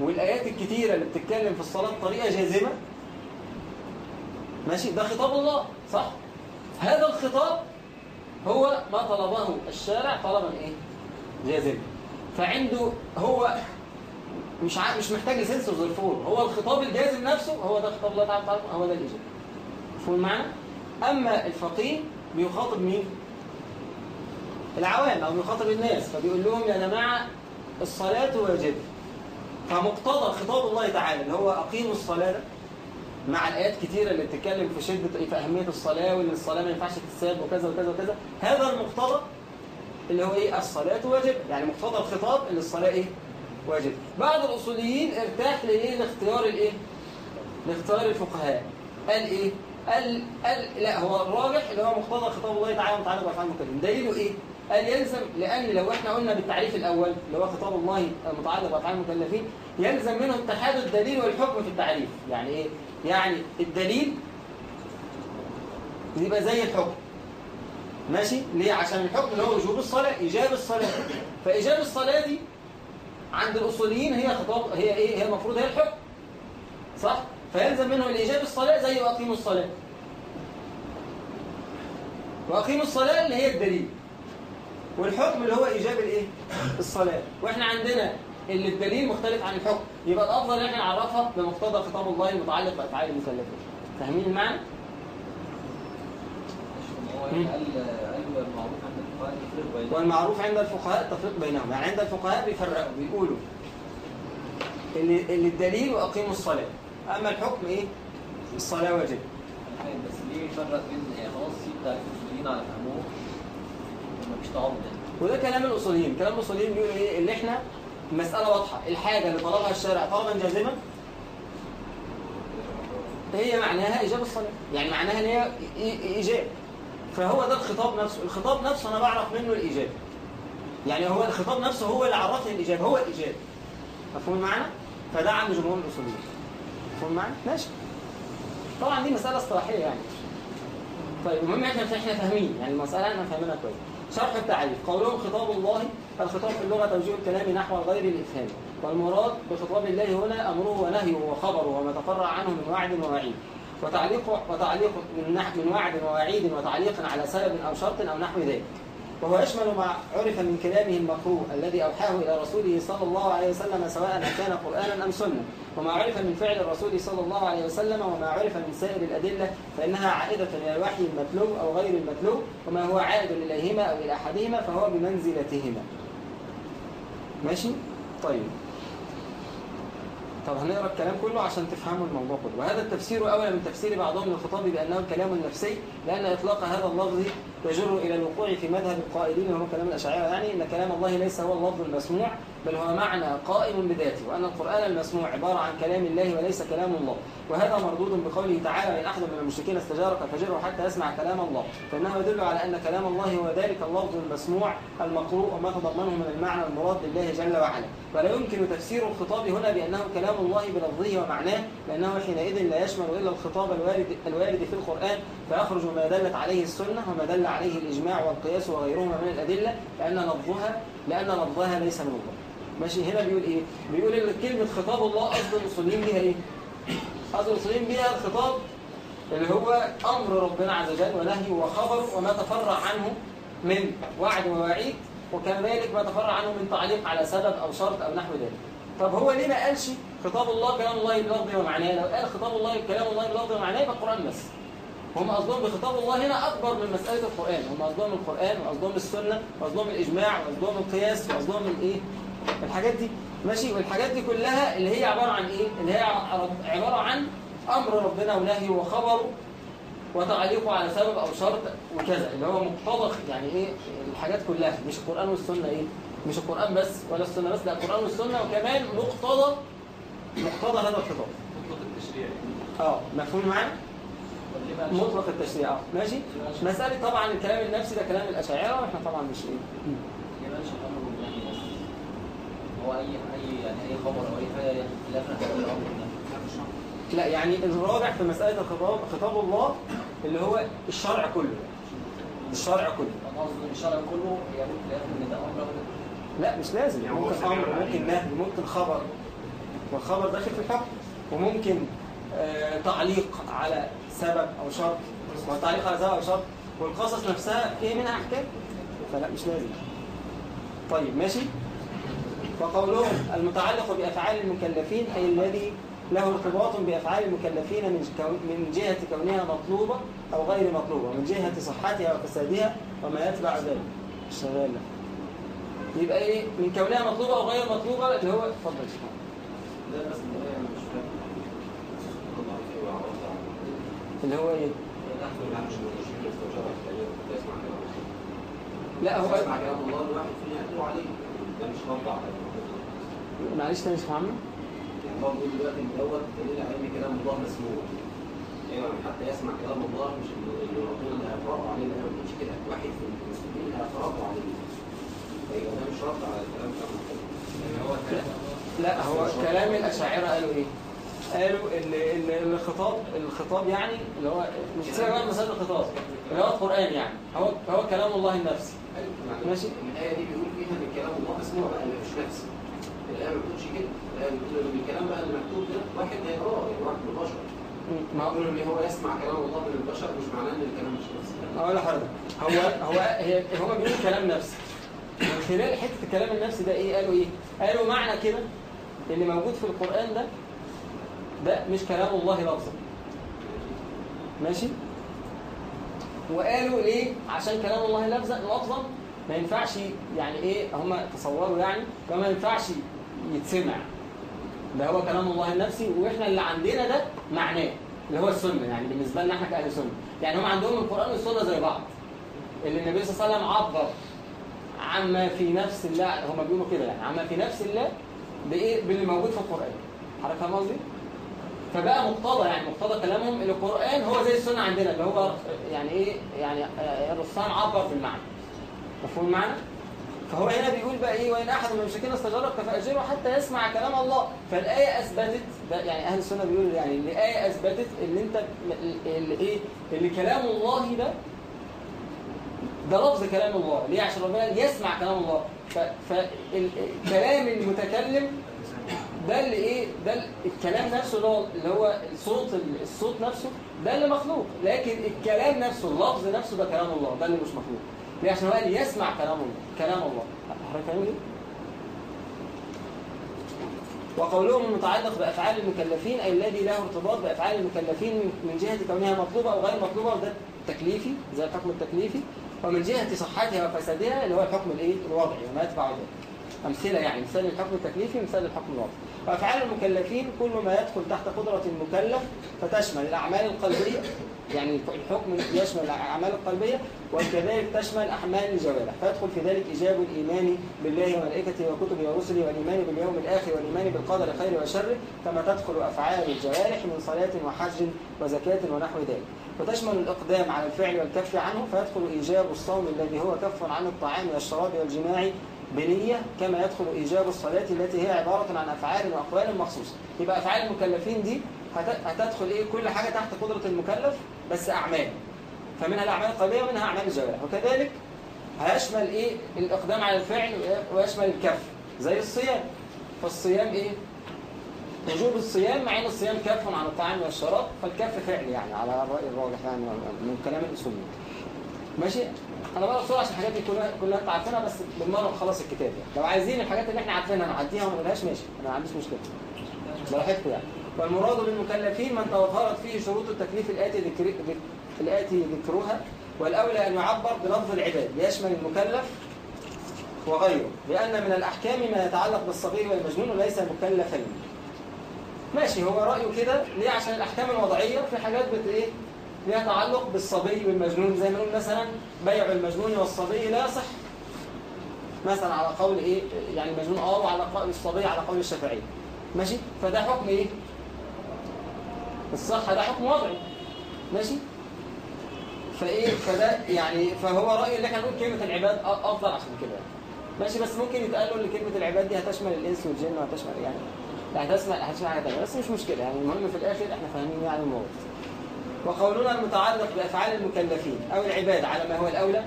والآيات الكتيره اللي بتتكلم في الصلاة بطريقة جازمة. ماشي؟ ده خطاب الله صح؟ هذا الخطاب هو ما طلبه الشارع طلبا إيه؟ جازما فعنده هو مش ع... مش محتاج لسنسورز فور هو الخطاب الجازم نفسه هو ده خطاب الله تعالى هو ده الإجابة مفهوم المعنى أما الفقيه بيخاطب مين؟ العوام أو بيخاطب الناس. فبيقول لهم يا جماعة الصلاة واجبة فمقتضى خطاب الله تعالى اللي هو أقيموا الصلاة ده مع الآيات كتيرة اللي بتتكلم في شدة في أهمية الصلاة وإن الصلاة ما ينفعش تتساب وكذا وكذا وكذا. هذا المقتضى اللي هو إيه؟ الصلاة واجبة يعني مقتضى الخطاب اللي الصلاة إيه؟ واجب. بعض الأصوليين ارتاح لإيه؟ لاختيار الإيه؟ لاختيار الفقهاء. قال إيه؟ قال, قال لا هو الراجح اللي هو مقتضى خطاب الله تعالى متعلق بأفعال المكلفين دليله إيه؟ قال يلزم لأن لو إحنا قلنا بالتعريف الأول اللي هو خطاب الله المتعلق بأفعال المكلفين يلزم منه اتحاد الدليل والحكم في التعريف. يعني إيه؟ يعني الدليل يبقى زي الحكم. ماشي؟ ليه؟ عشان الحكم اللي هو وجوب الصلاة إيجاب الصلاة. فإيجاب الصلاة دي عند الأصوليين هي خطاب هي إيه؟ هي المفروض هي الحكم. صح؟ فيلزم منه الإيجاب الصلاة زي وأقيموا الصلاة. وأقيموا الصلاة اللي هي الدليل. والحكم اللي هو إيجاب الإيه؟ الصلاة. وإحنا عندنا اللي الدليل مختلف عن الحكم. يبقى الأفضل إن إحنا نعرفها بمقتضى خطاب الله المتعلق بأفعال المكلفين فاهمين المعنى؟ هو قال قال المعروف عند الفقهاء يفرق بين والمعروف عند الفقهاء التفريق بينهم يعني عند الفقهاء بيفرقوا بيقولوا اللي, اللي الدليل وأقيموا الصلاة. أما الحكم إيه؟ الصلاة واجب. بس ليه يفرق بين يعني خلاص في بتاع المسلمين على فهمهم مفيش تعارض وده كلام الأصوليين. كلام الأصوليين بيقولوا إيه؟ اللي إحنا المسألة واضحة. الحاجة اللي طلبها الشارع طلبا جازما. هي معناها إيجاب الصلاة. يعني معناها إن هي إيجاب. فهو ده الخطاب نفسه. الخطاب نفسه أنا بعرف منه الإيجاب. يعني هو الخطاب نفسه هو اللي عرفني الإيجاب هو الإيجاب. مفهوم المعنى؟ فده عند جمهور الأصوليين. مفهوم المعنى؟ ماشي. طبعا دي مسألة اصطلاحية يعني. طيب المهم إحنا إحنا فاهمين. يعني المسألة إحنا فاهمينها كويس. شرح التعريف. قولهم خطاب الله الخطاب في اللغة توجيه الكلام نحو غير الإفهام. والمراد بخطاب الله هنا أمره ونهيه وخبره وما تفرع عنه من وعد ووعيد. وتعليق وتعليق من نح من وعد ووعيد وتعليق على سبب أو شرط أو نحو ذلك. وهو يشمل ما عرف من كلامه المكروه الذي أوحاه إلى رسوله صلى الله عليه وسلم سواء كان قرآنا أم سنة. وما عرف من فعل الرسول صلى الله عليه وسلم وما عرف من سائر الأدلة فإنها عائدة إلى الوحي المتلو أو غير المتلو. وما هو عائد إليهما أو إلى أحدهما فهو بمنزلتهما. ماشي؟ طيب. طب هنقرأ الكلام كله عشان تفهموا الموضوع كله. وهذا التفسير أولى من تفسير بعضهم للخطاب بأنه كلام نفسي لأن إطلاق هذا اللفظ يجر إلى الوقوع في مذهب القائلين وهو كلام الأشاعرة يعني أن كلام الله ليس هو اللفظ المسموع بل هو معنى قائم بذاته وأن القرآن المسموع عبارة عن كلام الله وليس كلام الله. وهذا مردود بقوله تعالى وإن أحد من المشركين استجارك فجره حتى يسمع كلام الله فإنه يدل على أن كلام الله هو ذلك اللفظ المسموع المقروء وما تضمنه من المعنى المراد لله جل وعلا ولا يمكن تفسير الخطاب هنا بأنه كلام الله بلفظه ومعناه لأنه حينئذ لا يشمل إلا الخطاب الوارد, الوارد في القرآن فيخرج ما دلت عليه السنة وما دل عليه الإجماع والقياس وغيرهما من الأدلة لأن لفظها لأن لفظها ليس من الله ماشي هنا بيقول إيه؟ بيقول إن كلمة خطاب الله قصد الأصوليين بيها إيه؟ قصد الأصوليين بيها الخطاب اللي هو أمر ربنا عز وجل ونهيه وخبره وما تفرع عنه من وعد ووعيد وكذلك ما تفرع عنه من تعليق على سبب أو شرط أو نحو ذلك. طب هو ليه ما قالش خطاب الله كلام الله بلفظه ومعناه؟ لو قال خطاب الله كلام الله بلفظه ومعناه يبقى القرآن بس. هم قصدهم بخطاب الله هنا أكبر من مسألة القرآن. هم قصدهم القرآن وقصدهم السنة وقصدهم الإجماع وقصدهم القياس وقصدهم الإيه؟ الحاجات دي. ماشي؟ والحاجات دي كلها اللي هي عبارة عن إيه؟ اللي هي عبارة عن أمر ربنا ونهيه وخبره وتعليقه على سبب أو شرط وكذا اللي هو مقتضى يعني إيه؟ الحاجات كلها مش القرآن والسنة إيه؟ مش القرآن بس ولا السنة بس لا القرآن والسنة وكمان مقتضى مقتضى هذا الخطاب. مطلق التشريع. آه مفهوم معانا مطلق التشريع آه ماشي؟ مسألة طبعا الكلام النفسي ده كلام الأشاعرة وإحنا طبعا مش إيه يبقى مش الامر بالنهي بس هو اي اي يعني أي خبر أو أي حاجة في الامر لا يعني الراجع في مسألة الخطاب خطاب الله اللي هو الشرع كله. الشرع كله. أنا قصدي إن الشرع كله في الآخر ان ده أمر لا مش لازم. يعني ممكن وعليم. ممكن نهي ممكن خبر. والخبر داخل في الحكم. وممكن آه تعليق على سبب أو شرط. والتعليق على سبب أو شرط. والقصص نفسها فيه منها أحكام. فلا مش لازم. طيب ماشي؟ وقولهم المتعلق بأفعال المكلفين أي الذي له ارتباط بأفعال المكلفين من من جهة كونها مطلوبة أو غير مطلوبة ومن جهة صحتها وفسادها وما يتبع ذلك. شغال. يبقى إيه؟ من كونها مطلوبة أو غير مطلوبة اللي هو اتفضل. اللي هو كلام لا هو يسمع كلام الله الواحد يتلو عليه. ده مش رد على معلش تاني يا شيخ محمد يعني هو بيقول دلوقتي دوت دليل ان كلام الله مسموع. أيوه حتى يسمع كلام الله مش اللي اللي ربنا اللي هيفرضه عليه لا ما بيقولش كده واحد في المسلمين هيفرضه عليه فيبقى ده مش رد على الكلام بتاع محمد يعني هو كلام لا هو كلام الأشاعرة قالوا إيه؟ قالوا ان إن الخطاب الخطاب يعني اللي هو مش سيبك بقى من مسألة الخطاب اللي هو القرآن يعني. هو هو كلام الله النفسي. ماشي. الآية دي بيقول فيها إن كلام الله مسموع بقى مش نفسي. الآية ما بتقولش كده. الآية بتقول إن الكلام بقى اللي مكتوب ده واحد هيقرأه يعني واحد من البشر. ما معقول إن هو يسمع كلام الله من البشر مش معناه إن الكلام مش نفسي. أقول لحضرتك هو هو هي هو بيقول كلام نفسي. من خلال حتة الكلام النفسي ده إيه؟ قالوا إيه؟ قالوا معنى كده اللي موجود في القرآن ده ده مش كلام الله لفظا. ماشي؟ وقالوا ليه عشان كلام الله لفظا لفظا ما ينفعش يعني إيه؟ هم تصوروا يعني فما ينفعش يتسمع. ده هو كلام الله النفسي وإحنا اللي عندنا ده معناه اللي هو السنة يعني بالنسبة لنا إحنا كأهل سنه يعني هم عندهم القرآن والسنة زي بعض. اللي النبي صلى الله عليه وسلم عبر عما في نفس الله هم بيقولوا كده يعني عما في نفس الله بإيه؟ باللي موجود في القرآن. حضرتك فاهم قصدي؟ فبقى مقتضى يعني مقتضى كلامهم إن القرآن هو زي السنة عندنا اللي هو يعني إيه؟ يعني آه، وسلم عبر في المعنى. مفهوم المعنى؟ فهو هنا بيقول بقى إيه؟ وإن أحد من المشركين استجارك فأجره حتى يسمع كلام الله. فالآية أثبتت يعني أهل السنة بيقولوا يعني الآية أثبتت إن أنت اللي إيه؟ اللي كلام الله ده ده لفظ كلام الله. ليه؟ عشان ربنا يسمع كلام الله. فكلام المتكلم ده اللي إيه؟ ده ال- الكلام نفسه اللي هو اللي هو الصوت الصوت نفسه ده اللي مخلوق. لكن الكلام نفسه اللفظ نفسه ده كلام الله ده اللي مش مخلوق. ليه؟ عشان هو قال يسمع كلام الله كلام الله. حضرتك فاهم إيه؟ وقولهم المتعلق بأفعال المكلفين أي الذي له ارتباط بأفعال المكلفين من- جهة كونها مطلوبة أو غير مطلوبة وده التكليفي زي الحكم التكليفي. ومن جهة صحتها وفسادها اللي هو الحكم الإيه؟ الوضعي وما يتبع ذلك. أمثلة يعني مثال الحكم التكليفي مثال الحكم الوضعي. وأفعال المكلفين كل ما يدخل تحت قدرة المكلف فتشمل الأعمال القلبية. يعني الحكم يشمل الأعمال القلبية وكذلك تشمل أعمال الجوارح فيدخل في ذلك إيجاب الإيمان بالله وملائكته وكتبه ورسله والإيمان باليوم الآخر والإيمان بالقدر خير وشره كما تدخل أفعال الجوارح من صلاة وحج وزكاة ونحو ذلك. وتشمل الإقدام على الفعل والكف عنه فيدخل إيجاب الصوم الذي هو كف عن الطعام والشراب والجماع بنية كما يدخل إيجاب الصلاة التي هي عبارة عن أفعال وأقوال مخصوصة. يبقى أفعال المكلفين دي هت- هتدخل إيه؟ كل حاجة تحت قدرة المكلف بس أعمال. فمنها الأعمال القلبية ومنها أعمال الجوارح وكذلك هيشمل إيه؟ الإقدام على الفعل ويشمل الكف. زي الصيام. فالصيام إيه؟ وجوب الصيام مع إن الصيام كف عن الطعام والشراب فالكف فعل يعني على الرأي الراجح يعني من كلام الاصوليين ماشي؟ أنا بقى بسرعة عشان الحاجات دي كلها كلها أنت عارفينها بس بالمرة نخلص الكتاب يعني. لو عايزين الحاجات اللي إحنا عارفينها نعديها وما نقولهاش ماشي. أنا ما عنديش مشكلة. براحتكم يعني. والمراد بالمكلفين من توفرت فيه شروط التكليف الآتي ذكر ذك- الآتي ذكرها والأولى أن يعبر بلفظ العباد. يشمل المكلف وغيره. لأن من الأحكام ما يتعلق بالصغير والمجنون وليس مكلفين ماشي هو رأيه كده. ليه؟ عشان الأحكام الوضعية في حاجات بت إيه؟ ليها تعلق بالصبي والمجنون. زي ما نقول مثلا بيع المجنون والصبي لا يصح مثلا على قول إيه؟ يعني المجنون آه وعلى قول الصبي على قول الشافعية ماشي؟ فده حكم إيه؟ الصحة ده حكم وضعي. ماشي؟ فإيه؟ فده يعني فهو رأيه اللي إحنا نقول كلمة العباد أفضل عشان كده. ماشي؟ بس ممكن يتقال له إن كلمة العباد دي هتشمل الإنس والجن وهتشمل يعني هتشمل هتشمل تانية بس مش مشكلة يعني. المهم في الآخر إحنا فاهمين يعني الموضوع. وقولنا المتعلق بأفعال المكلفين أو العباد على ما هو الأولى.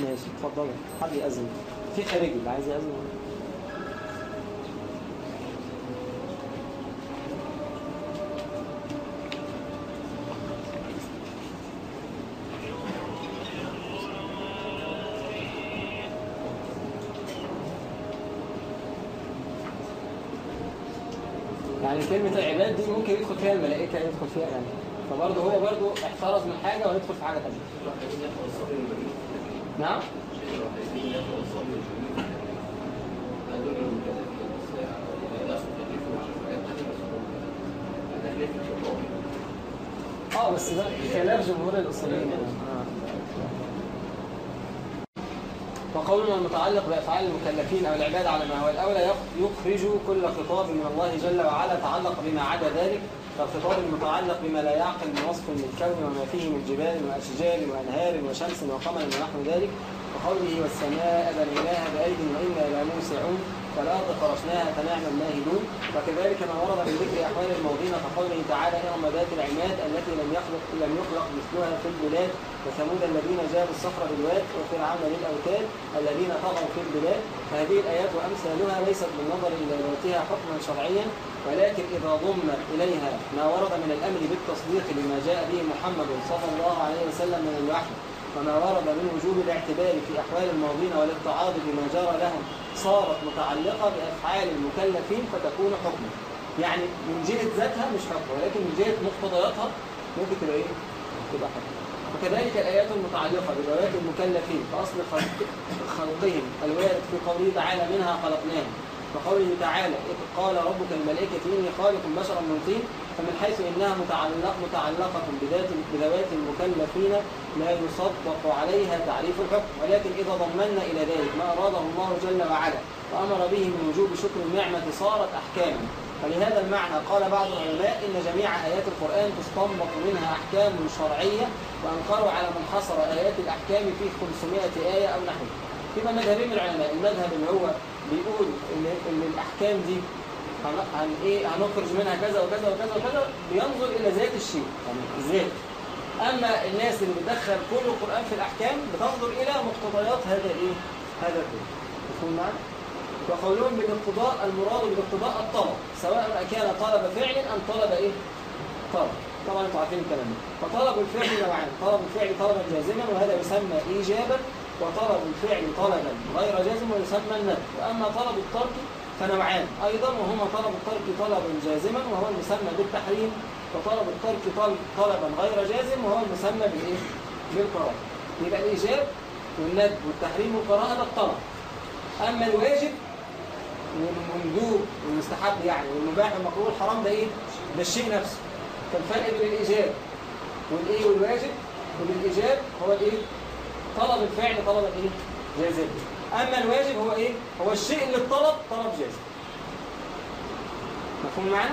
ماشي اتفضلوا حد يأذن؟ في خارجي اللي عايز يأذن؟ يعني كلمة العباد دي ممكن يدخل فيها الملائكة يدخل فيها يعني. فبرضه هو برضه احترز من حاجة ويدخل في حاجة تانية. نعم؟ آه بس ده خلاف جمهور الاصوليين يعني. آه. وقولنا المتعلق بأفعال المكلفين أو العباد على ما هو الأولى يخ- يخرج كل خطاب من الله جل وعلا تعلق بما عدا ذلك فالخطاب المتعلق بما لا يعقل من وصف للكون وما فيه من جبال وأشجار وأنهار وشمس وقمر ونحو ذلك وقوله والسماء بنيناها بأيد وإنا لموسعون والأرض فرشناها فنعم الماهدون. وكذلك ما ورد من ذكر أحوال الموضين كقوله تعالى إرم ذات العماد التي لم يخلق لم يخلق مثلها في البلاد وثمود الذين جابوا الصخر بالواد وفرعون للأوتاد الذين طغوا في البلاد. فهذه الآيات وأمثالها ليست بالنظر إلى ذاتها حكما شرعيا ولكن إذا ضم إليها ما ورد من الأمر بالتصديق لما جاء به محمد صلى الله عليه وسلم من الوحي وما ورد من وجوب الاعتبار في أحوال الماضين والاتعاظ بما جرى لهم صارت متعلقة بأفعال المكلفين فتكون حكما. يعني من جهة ذاتها مش حكم ولكن من جهة مقتضياتها ممكن تبقى إيه؟ تبقى حكم. وكذلك الآيات المتعلقة بروايات المكلفين فأصل خلق خلقهم الوارد في قوله تعالى منها خلقناهم. وقوله تعالى إذ قال ربك الملائكة إني خالق بشرا من طين فمن حيث إنها متعلق متعلقة بذات بذوات المكلفين لا يصدق عليها تعريف الحكم. ولكن إذا ضمنا إلى ذلك ما أراده الله جل وعلا وأمر به من وجوب شكر النعمة صارت أحكاما. فلهذا المعنى قال بعض العلماء إن جميع آيات القرآن تستنبط منها أحكام شرعية وأنكروا على من حصر آيات الأحكام في 500 آية أو نحوها يبقى مذهبين من العلماء المذهب اللي هو بيقول إن, إن الأحكام دي هن إيه؟ هنخرج منها كذا وكذا وكذا وكذا بينظر إلى ذات الشيء. يعني الذات أما الناس اللي بتدخل كل القرآن في الأحكام بتنظر إلى مقتضيات هذا الإيه هذا الدين. مفهوم معنا؟ وقولهم بالاقتضاء المراد بالاقتضاء الطلب. سواء كان طلب فعل أم طلب إيه؟ طلب. طبعا أنتوا عارفين الكلام ده. فطلب الفعل نوعان. طلب الفعل طلبا جازما وهذا يسمى إيجابا. وطلب الفعل طلبا غير جازم ويسمى الندب وأما طلب الترك فنوعان. أيضا وهما طلب الترك طلبا جازما وهو المسمى بالتحريم. وطلب الترك طل- طلبا غير جازم وهو المسمى بالإيه؟ بالكراهه يبقى الإيجاب والندب والتحريم والكراهه ده الطلب أما الواجب والمندوب والمستحب يعني والمباح والمكروه والحرام ده إيه؟ ده الشيء نفسه فالفرق بين الإيجاب والإيه والواجب وبالايجاب هو الايه؟ طلب الفعل طلب الايه؟ جازم أما الواجب هو إيه؟ هو الشيء اللي اتطلب طلب جازم مفهوم معنا؟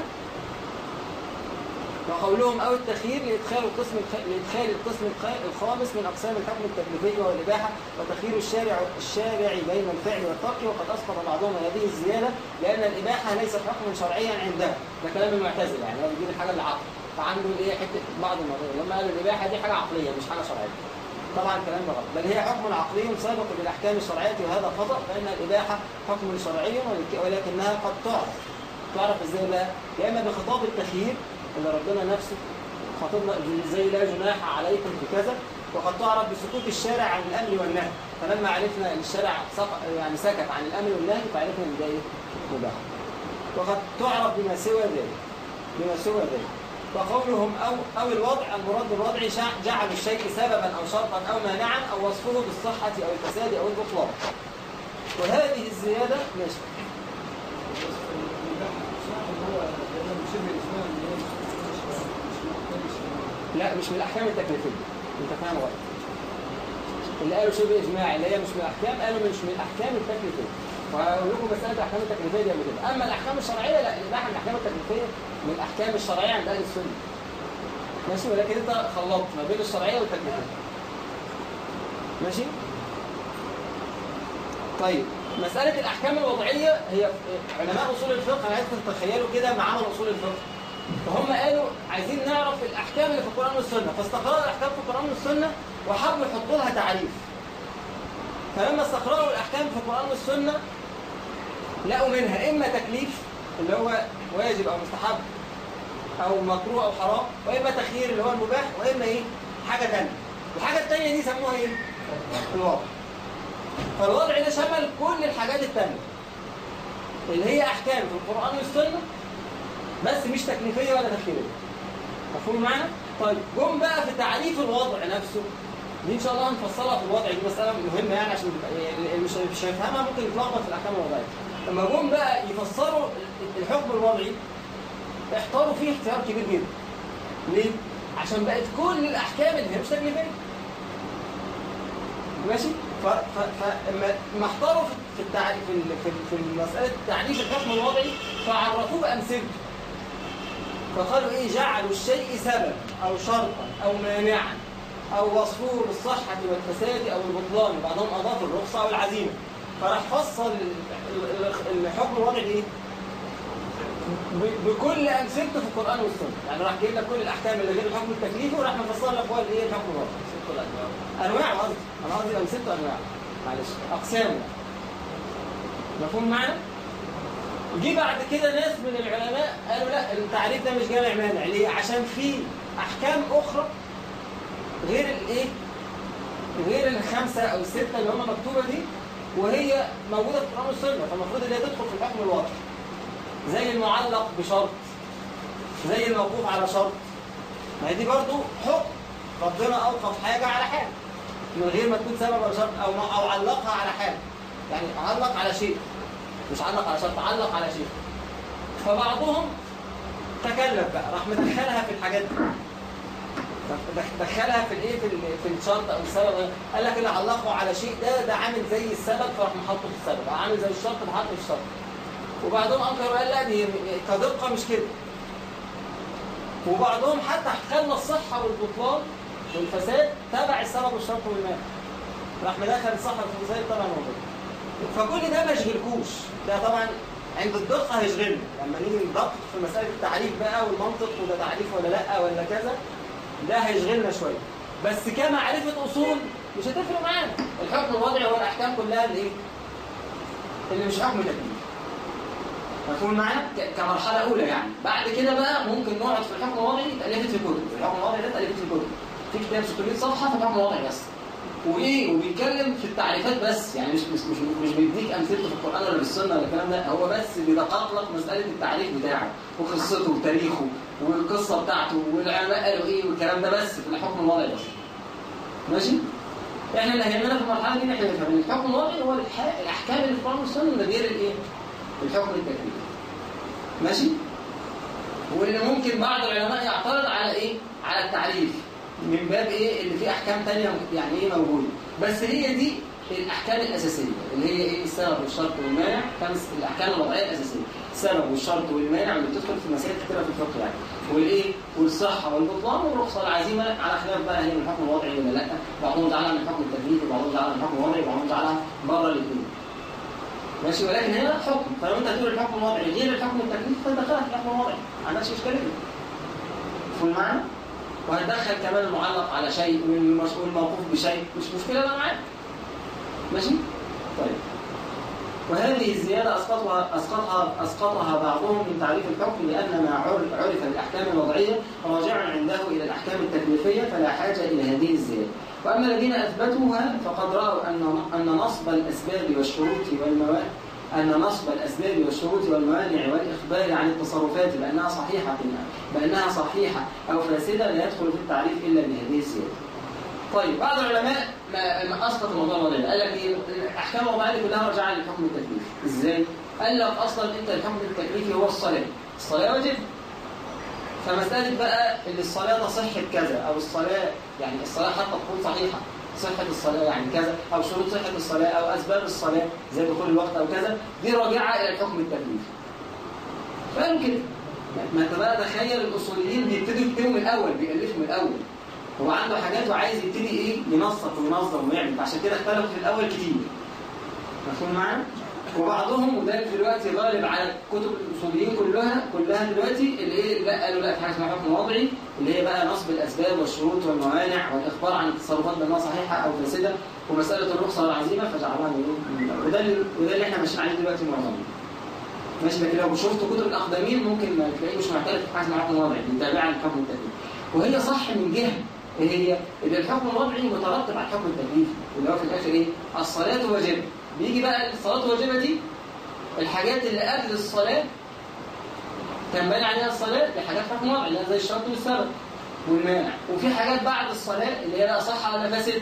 وقولهم أو التخيير لإدخال القسم. لإدخال القسم الخ- الخامس من أقسام الحكم التكليفي والإباحة وتخيير الشارع الشارع بين الفعل والترك وقد أسقط بعضهم هذه الزيادة لأن الإباحة ليست حكما شرعيا عندها. ده كلام المعتزلة يعني هو بيجيب الحاجة العقل فعنده الايه حتة بعض المواضيع لما قالوا الإباحة دي حاجة عقلية مش حاجة شرعية. طبعا الكلام ده غلط. بل هي حكم عقلي سابق للأحكام الشرعية وهذا خطأ فإن الإباحة حكم شرعي ولك- ولكنها قد تعرف. تعرف إزاي بقى؟ يا إما بخطاب التخيير اللي ربنا نفسه خاطبنا زي لا جناح عليكم بكذا وقد تعرف بسكوت الشارع عن الامر والنهي. فلما عرفنا إن الشارع يعني سكت عن الامر والنهي فعرفنا إن ده إيه؟ مباح. وقد تعرف بما سوى ذلك بما سوى ذلك. وقولهم أو, أو الوضع المراد بالوضع جعل الشيء سببا أو شرطا أو مانعا أو وصفه بالصحة أو الفساد أو البطلان. وهذه الزيادة ماشي. لا مش من الأحكام التكليفية. أنت فاهم غلط. اللي قالوا شبه إجماعي اللي هي مش من الأحكام قالوا مش من الأحكام التكليفية. وهقول لكم مسألة الأحكام التكليفية دي كده. أما الأحكام الشرعية لا من الأحكام التكليفية من الأحكام الشرعية عند أهل السنة. ماشي؟ ولكن أنت خلطت ما بين الشرعية والتكليفية. ماشي؟ طيب مسألة الأحكام الوضعية هي علماء أصول الفقه عايزكم تتخيلوا كده معامل أصول الفقه. فهم قالوا عايزين نعرف الأحكام اللي في القرآن والسنة. فاستقرأوا الأحكام في القرآن والسنة وحاولوا يحطوا لها تعريف. فلما استقرأوا الأحكام في القرآن والسنة لقوا منها إما تكليف اللي هو واجب أو مستحب أو مكروه أو حرام وإما تخيير اللي هو المباح وإما إيه؟ حاجة تانية. الحاجة التانية دي سموها إيه؟ الوضع. فالوضع ده شمل كل الحاجات التانية اللي هي أحكام في القرآن والسنة بس مش تكليفية ولا تخييرية مفهوم معنا؟ طيب جم بقى في تعريف الوضع نفسه دي إن شاء الله هنفصلها في الوضع دي مسألة مهمة يعني عشان تبقى اللي مش هيفهمها ممكن يتلخبط في الأحكام الوضعية لما جم بقى يفسروا الحكم الوضعي احتاروا فيه احتيار كبير جدا ليه؟ عشان بقت كل الأحكام اللي هي مش تكليفية ماشي؟ فلما ما احتاروا في التعريف في ال- في ال- في مسألة تعريف الحكم الوضعي فعرفوه بأمثلته فقالوا إيه جعلوا الشيء سببا أو شرطا أو مانعا أو وصفوه بالصحة والفساد أو البطلان وبعضهم أضاف الرخصة أو العزيمة. فراح فصل ال- ال- الحكم الوضعي بايه؟ ب- بكل أمثلته في القرآن والسنة. يعني راح جايب لك كل الأحكام اللي غير الحكم التكليفي وراح مفصل لك هو الايه الحكم الأنواع أنواع قصدي. أنا قصدي أمثلته أنواع. معلش. أقسامه. مفهوم معنا؟ جه بعد كده ناس من العلماء قالوا لا التعريف ده مش جامع مانع. ليه؟ عشان في أحكام أخرى غير الإيه؟ غير الخمسة أو الستة اللي هم مكتوبة دي وهي موجودة في القرآن والسنة. فالمفروض إن هي تدخل في الحكم الواقع. زي المعلق بشرط. زي الموقوف على شرط. ما هي دي برضو حكم. ربنا أوقف حاجة على حاجة من غير ما تكون سبب أو شرط أو أو علقها على حاجة يعني علق على شيء. مش علق على شرط علق على شيء. فبعضهم تكلف بقى راح مدخلها في الحاجات دي. دخ- دخلها في الايه؟ في في الشرط أو السبب. قال لك اللي علقه على شيء ده ده عامل زي السبب فراح محطه في السبب. عامل زي الشرط محطه في الشرط. وبعضهم أنكر وقال لا دي كدقة مش كده. وبعضهم حتى خلى الصحة والبطلان والفساد تبع السبب والشرط والمانع راح مدخل الصحة والفساد تبع الموضوع. فكل ده ما يشغلكوش. ده طبعا عند الدقة هيشغلنا. لما نيجي ندقق في مساله التعريف بقى والمنطق وده تعريف ولا لأ ولا كذا ده هيشغلنا شوية. بس كمعرفة أصول مش هتفرق معانا. الحكم الوضعي هو الأحكام كلها اللي إيه؟ اللي مش حكم تكليف. مفهوم معانا؟ ك- كمرحلة أولى يعني. بعد كده بقى ممكن نقعد في الحكم الوضعي اتالفت في كتب الحكم الوضعي ده اتالفت في كتب في كتاب 600 صفحة في الحكم الوضعي بس. وايه وبيتكلم في التعريفات بس. يعني مش مش مش, مش بيديك امثلته في القرآن ولا في السنة ولا الكلام ده. هو بس بيدقق لك مسألة التعريف بتاعه وقصته وتاريخه والقصة بتاعته والعلماء قالوا إيه والكلام ده بس في الحكم الوضعي بس ماشي؟ إحنا اللي هيهمنا في المرحلة دي نحن نفهم إن الحكم الوضعي هو الأحكام اللي في القرآن والسنة من غير الإيه؟ الحكم التكليفي ماشي؟ واللي ممكن بعض العلماء يعترض على إيه؟ على التعريف. من باب إيه؟ اللي فيه أحكام تانية يعني إيه موجودة. بس هي دي الأحكام الأساسية اللي هي إيه؟ السبب والشرط والمانع. خمس الأحكام الوضعية الأساسية. السبب والشرط والمانع اللي بتدخل في مسائل كتيرة في الفقه يعني. والإيه؟ والصحة والبطلان والرخصة العزيمة. على خلاف بقى هي من الحكم الوضعي ولا لأ؟ بعضهم جعلها من الحكم التكليفي وبعضهم جعلها من الحكم الوضعي وبعضهم جعلها بره الاثنين ماشي؟ ولكن هنا حكم. فلو أنت هتقول الحكم الوضعي غير الحكم التكليفي فدخلها في الحكم الوضعي. ما عندكش اشكاليه مفهوم معانا وهتدخل كمان المعلق على شيء والمسؤول موقوف بشيء. مش مشكلة بقى معاك. ماشي؟ طيب. وهذه الزيادة أسقطها أسقطها أسقطها بعضهم من تعريف الحكم لأن ما عر- عرف بالأحكام الوضعية راجع عنده إلى الأحكام التكليفية فلا حاجة إلى هذه الزيادة. وأما الذين أثبتوها فقد رأوا أن أن نصب الأسباب والشروط والموانع أن نصب الأسباب والشروط والموانع والإخبار عن التصرفات بأنها صحيحة بأنها صحيحة أو فاسدة لا يدخل في التعريف إلا بهذه الزيادة. طيب بعض العلماء ما, أسقط الموضوع ده. قال لك الاحكام الوضعيه دي كلها راجعة للحكم التكليفي. إزاي؟ قال لك أصلا أنت الحكم التكليفي هو الصلاة. الصلاة واجب. فمسألة بقى إن الصلاة تصح بكذا أو الصلاه يعني الصلاة حتى تكون صحيحة. صحة الصلاة يعني كذا أو شروط صحة الصلاة أو أسباب الصلاة زي دخول الوقت أو كذا دي راجعة إلى الحكم التكليفي. فقالوا كده ما أنت بقى تخيل الأصوليين بيبتدوا يكتبوا من الأول بيألفوا من الأول. هو عنده حاجات وعايز يبتدي إيه؟ ينسق وينظم ويعمل. عشان كده اختلفوا في الأول كتير. مفهوم معانا وبعضهم وده دلوقتي غالب على كتب الاصوليين كلها كلها دلوقتي اللي إيه لا قالوا لا في حاجة اسمها حكم وضعي اللي هي بقى نصب الأسباب والشروط والموانع والإخبار عن التصرفات بأنها صحيحة أو فاسدة ومسألة الرخصة والعزيمة فجعلها من وده اللي وده اللي إحنا ماشيين عليه دلوقتي معظمنا. ماشي لكن لو شفت كتب الأقدمين ممكن ما تلاقيه مش معترف في حاجة اسمها حكم وضعي دي تابعة للحكم التكليفي وهي صح من جهة إيه هي إن الحكم الوضعي مترتب على الحكم التكليفي اللي هو في الآخر إيه؟ الصلاة واجبه بيجي بقى الصلاة واجبه دي الحاجات اللي قبل الصلاة تنبني عليها الصلاة دي حاجات حكم وضعي اللي هي زي الشرط والسبب والمانع. وفي حاجات بعد الصلاة اللي هي لا صح ولا فاسده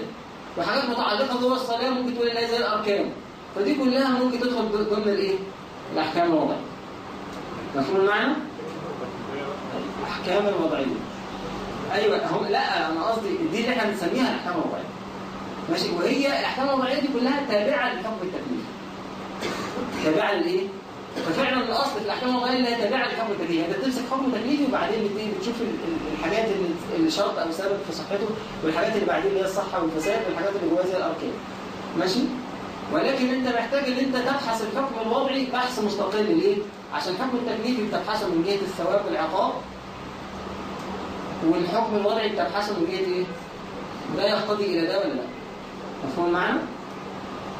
وحاجات متعلقة جوه الصلاة ممكن تقول ان هي زي الأركان. فدي كلها ممكن تدخل ضمن الإيه؟ الأحكام الوضعية. مفهوم المعنى؟ الأحكام الوضعية. أيوه هم لا أنا قصدي دي اللي إحنا بنسميها الأحكام الوضعية. ماشي. وهي الأحكام الوضعية دي كلها تابعة للحكم التكليفي تابعة للايه ففعلا الأصل في الأحكام الوضعية هي تابعة للحكم التكليفي أنت بتمسك حكم تكليفي وبعدين بتشوف ال- ال- الحاجات اللي شرط أو سبب في صحته والحاجات اللي بعدين اللي هي الصحه والفساد والحاجات اللي جواها الأركان. ماشي؟ ولكن أنت محتاج إن أنت تبحث الحكم الوضعي بحث مستقل ليه؟ عشان الحكم التكليفي بتبحثه من جهة الثواب والعقاب. والحكم الوضعي بتبحثه من جهة إيه؟ ده يقتضي إلى ده ولا لا؟ مفهوم معنا؟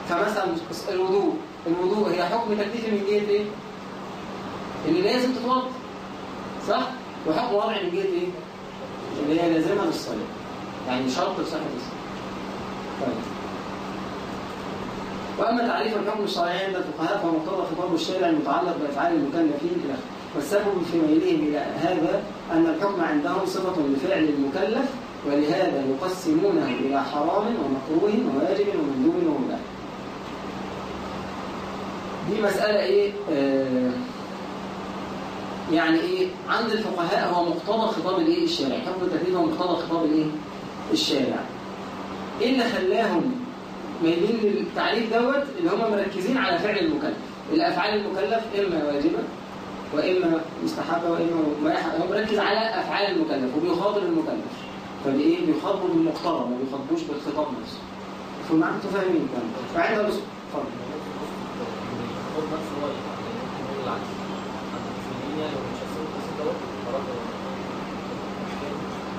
فمثلا الوضوء. الوضوء هي حكم تكليفي من جهه إيه؟ اللي لازم تتوضأ صح؟ وحكم وضعي من جهه إيه؟ اللي هي لازمه للصلاة. يعني شرط لصحة الصلاه طيب. وأما تعريف الحكم الشرعي عند الفقهاء فهو مقتضى خطاب الشارع المتعلق بأفعال المكلفين إلى آخره. والسبب في ميلهم إلى هذا أن الحكم عندهم صفة لفعل المكلف ولهذا يقسمونه إلى حرام ومكروه وواجب ومندوب ومباح. دي مسألة إيه؟ آه يعني إيه؟ عند الفقهاء هو مقتضى خطاب الإيه؟ الشارع. حكم التكليف هو مقتضى خطاب الإيه؟ الشارع. إيه اللي خلاهم مايلين للتعريف دوت؟ اللي هم مركزين على فعل المكلف. الأفعال المكلف إما واجبة وإما مستحبة وإما مباحة. هو مركز على أفعال المكلف وبيخاطب المكلف. فبإيه بيخاطبوا بالمقتضى ما بيخاطبوش بالخطاب نفسه. فما أنتوا فاهمين كمان فعندنا بس اتفضل.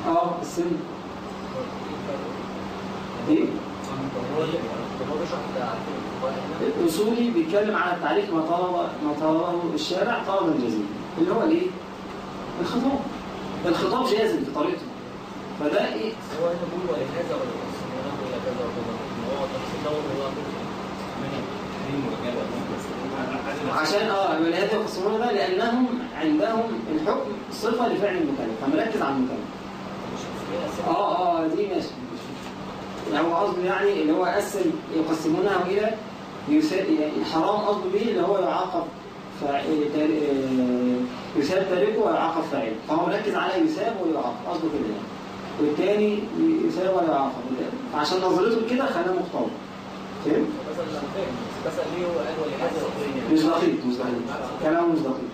آه السن. إيه؟ الأصولي بيتكلم على التعريف ما طلب ما طلبه الشارع طلبا جزيلا. اللي هو الإيه؟ الخطاب. الخطاب جازم في طريقته. فده إيه؟ هو هنا بيقول ولهذا ويقسمونه إلى كذا وكذا هو تفصيل عشان آه ولهذا يقسمون ده لأنهم عندهم الحكم صفة لفعل المكلف. فمركز على المكلف. آه آه دي ماشي. يعني هو قصده يعني اللي هو قسم يقسمونه إلى. يعني الحرام قصده به اللي هو يعاقب آه، يثاب تاركه ويعاقب فاعله فهو مركز على يثاب ويعاقب. قصده كده يعني. والتاني يثاب ويعاقب عشان نظرته كده خلاه مختار فهمت؟ مش دقيق مش دقيق. كلامه مش دقيق.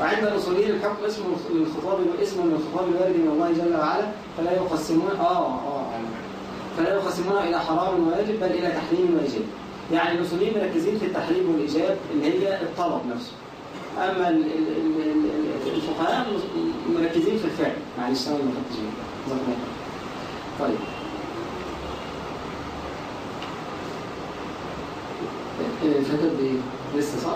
وعند الاصوليين الحكم اسمه الخطاب اسم من الخطاب الوارد من الله جل وعلا فلا يقسمون آه آه فلا يقسمون إلى حرام وواجب بل إلى تحريم واجب يعني الاصوليين مركزين في التحريم والإيجاب اللي هي الطلب نفسه. أما ال- ال- ال- ال- الفقهاء مركزين في الفعل. معلش أنا ما. طيب. إيه، فاتت بايه؟ لسه صح؟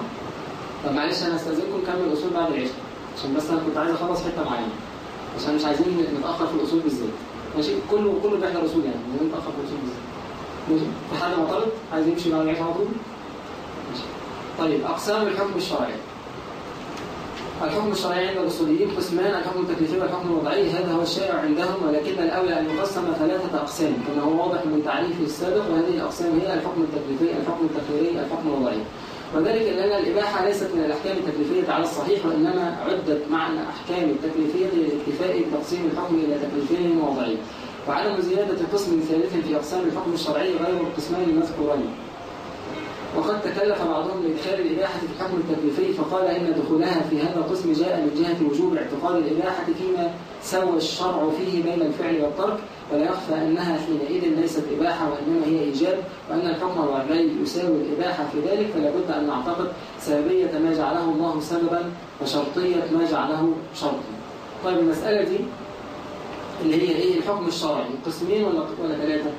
طب معلش أنا هستأذنكم نكمل الأصول بعد العشاء عشان بس أنا كنت عايز أخلص حتة معينة عشان مش عايزين نتأخر في الأصول بالذات. ماشي؟ كله كله بيحضر أصول يعني مش نتاخر في الأصول بالذات. ماشي؟ في حد معترض عايز يمشي بعد العشاء على طول؟ ماشي. طيب أقسام الحكم الشرعي. الحكم الشرعي عند الأصوليين قسمان الحكم التكليفي والحكم الوضعي هذا هو الشائع عندهم ولكن الأولى أن يقسم ثلاثة أقسام كما هو واضح من تعريفه السابق وهذه الأقسام هي الحكم التكليفي الحكم التخييري الحكم الوضعي. وذلك لأن الإباحة ليست من الأحكام التكليفية على الصحيح وإنما عدت مع الأحكام التكليفية لإكتفاء تقسيم الحكم إلى تكليفين ووضعين وعدم زيادة قسم ثالث في أقسام الحكم الشرعي غير القسمين المذكورين وقد تكلف بعضهم بإدخال الإباحة في الحكم التكليفي فقال إن دخولها في هذا القسم جاء من جهة وجوب اعتقاد الإباحة فيما سوى الشرع فيه بين الفعل والترك ولا يخفى أنها حينئذ ليست إباحة وإنما هي إيجاب وأن الحكم الوضعي يساوي الإباحة في ذلك فلا بد أن نعتقد سببية ما جعله الله سببا وشرطية ما جعله شرطا. طيب المسألة دي اللي هي إيه؟ الحكم الشرعي. قسمين ولا ولا ثلاثة؟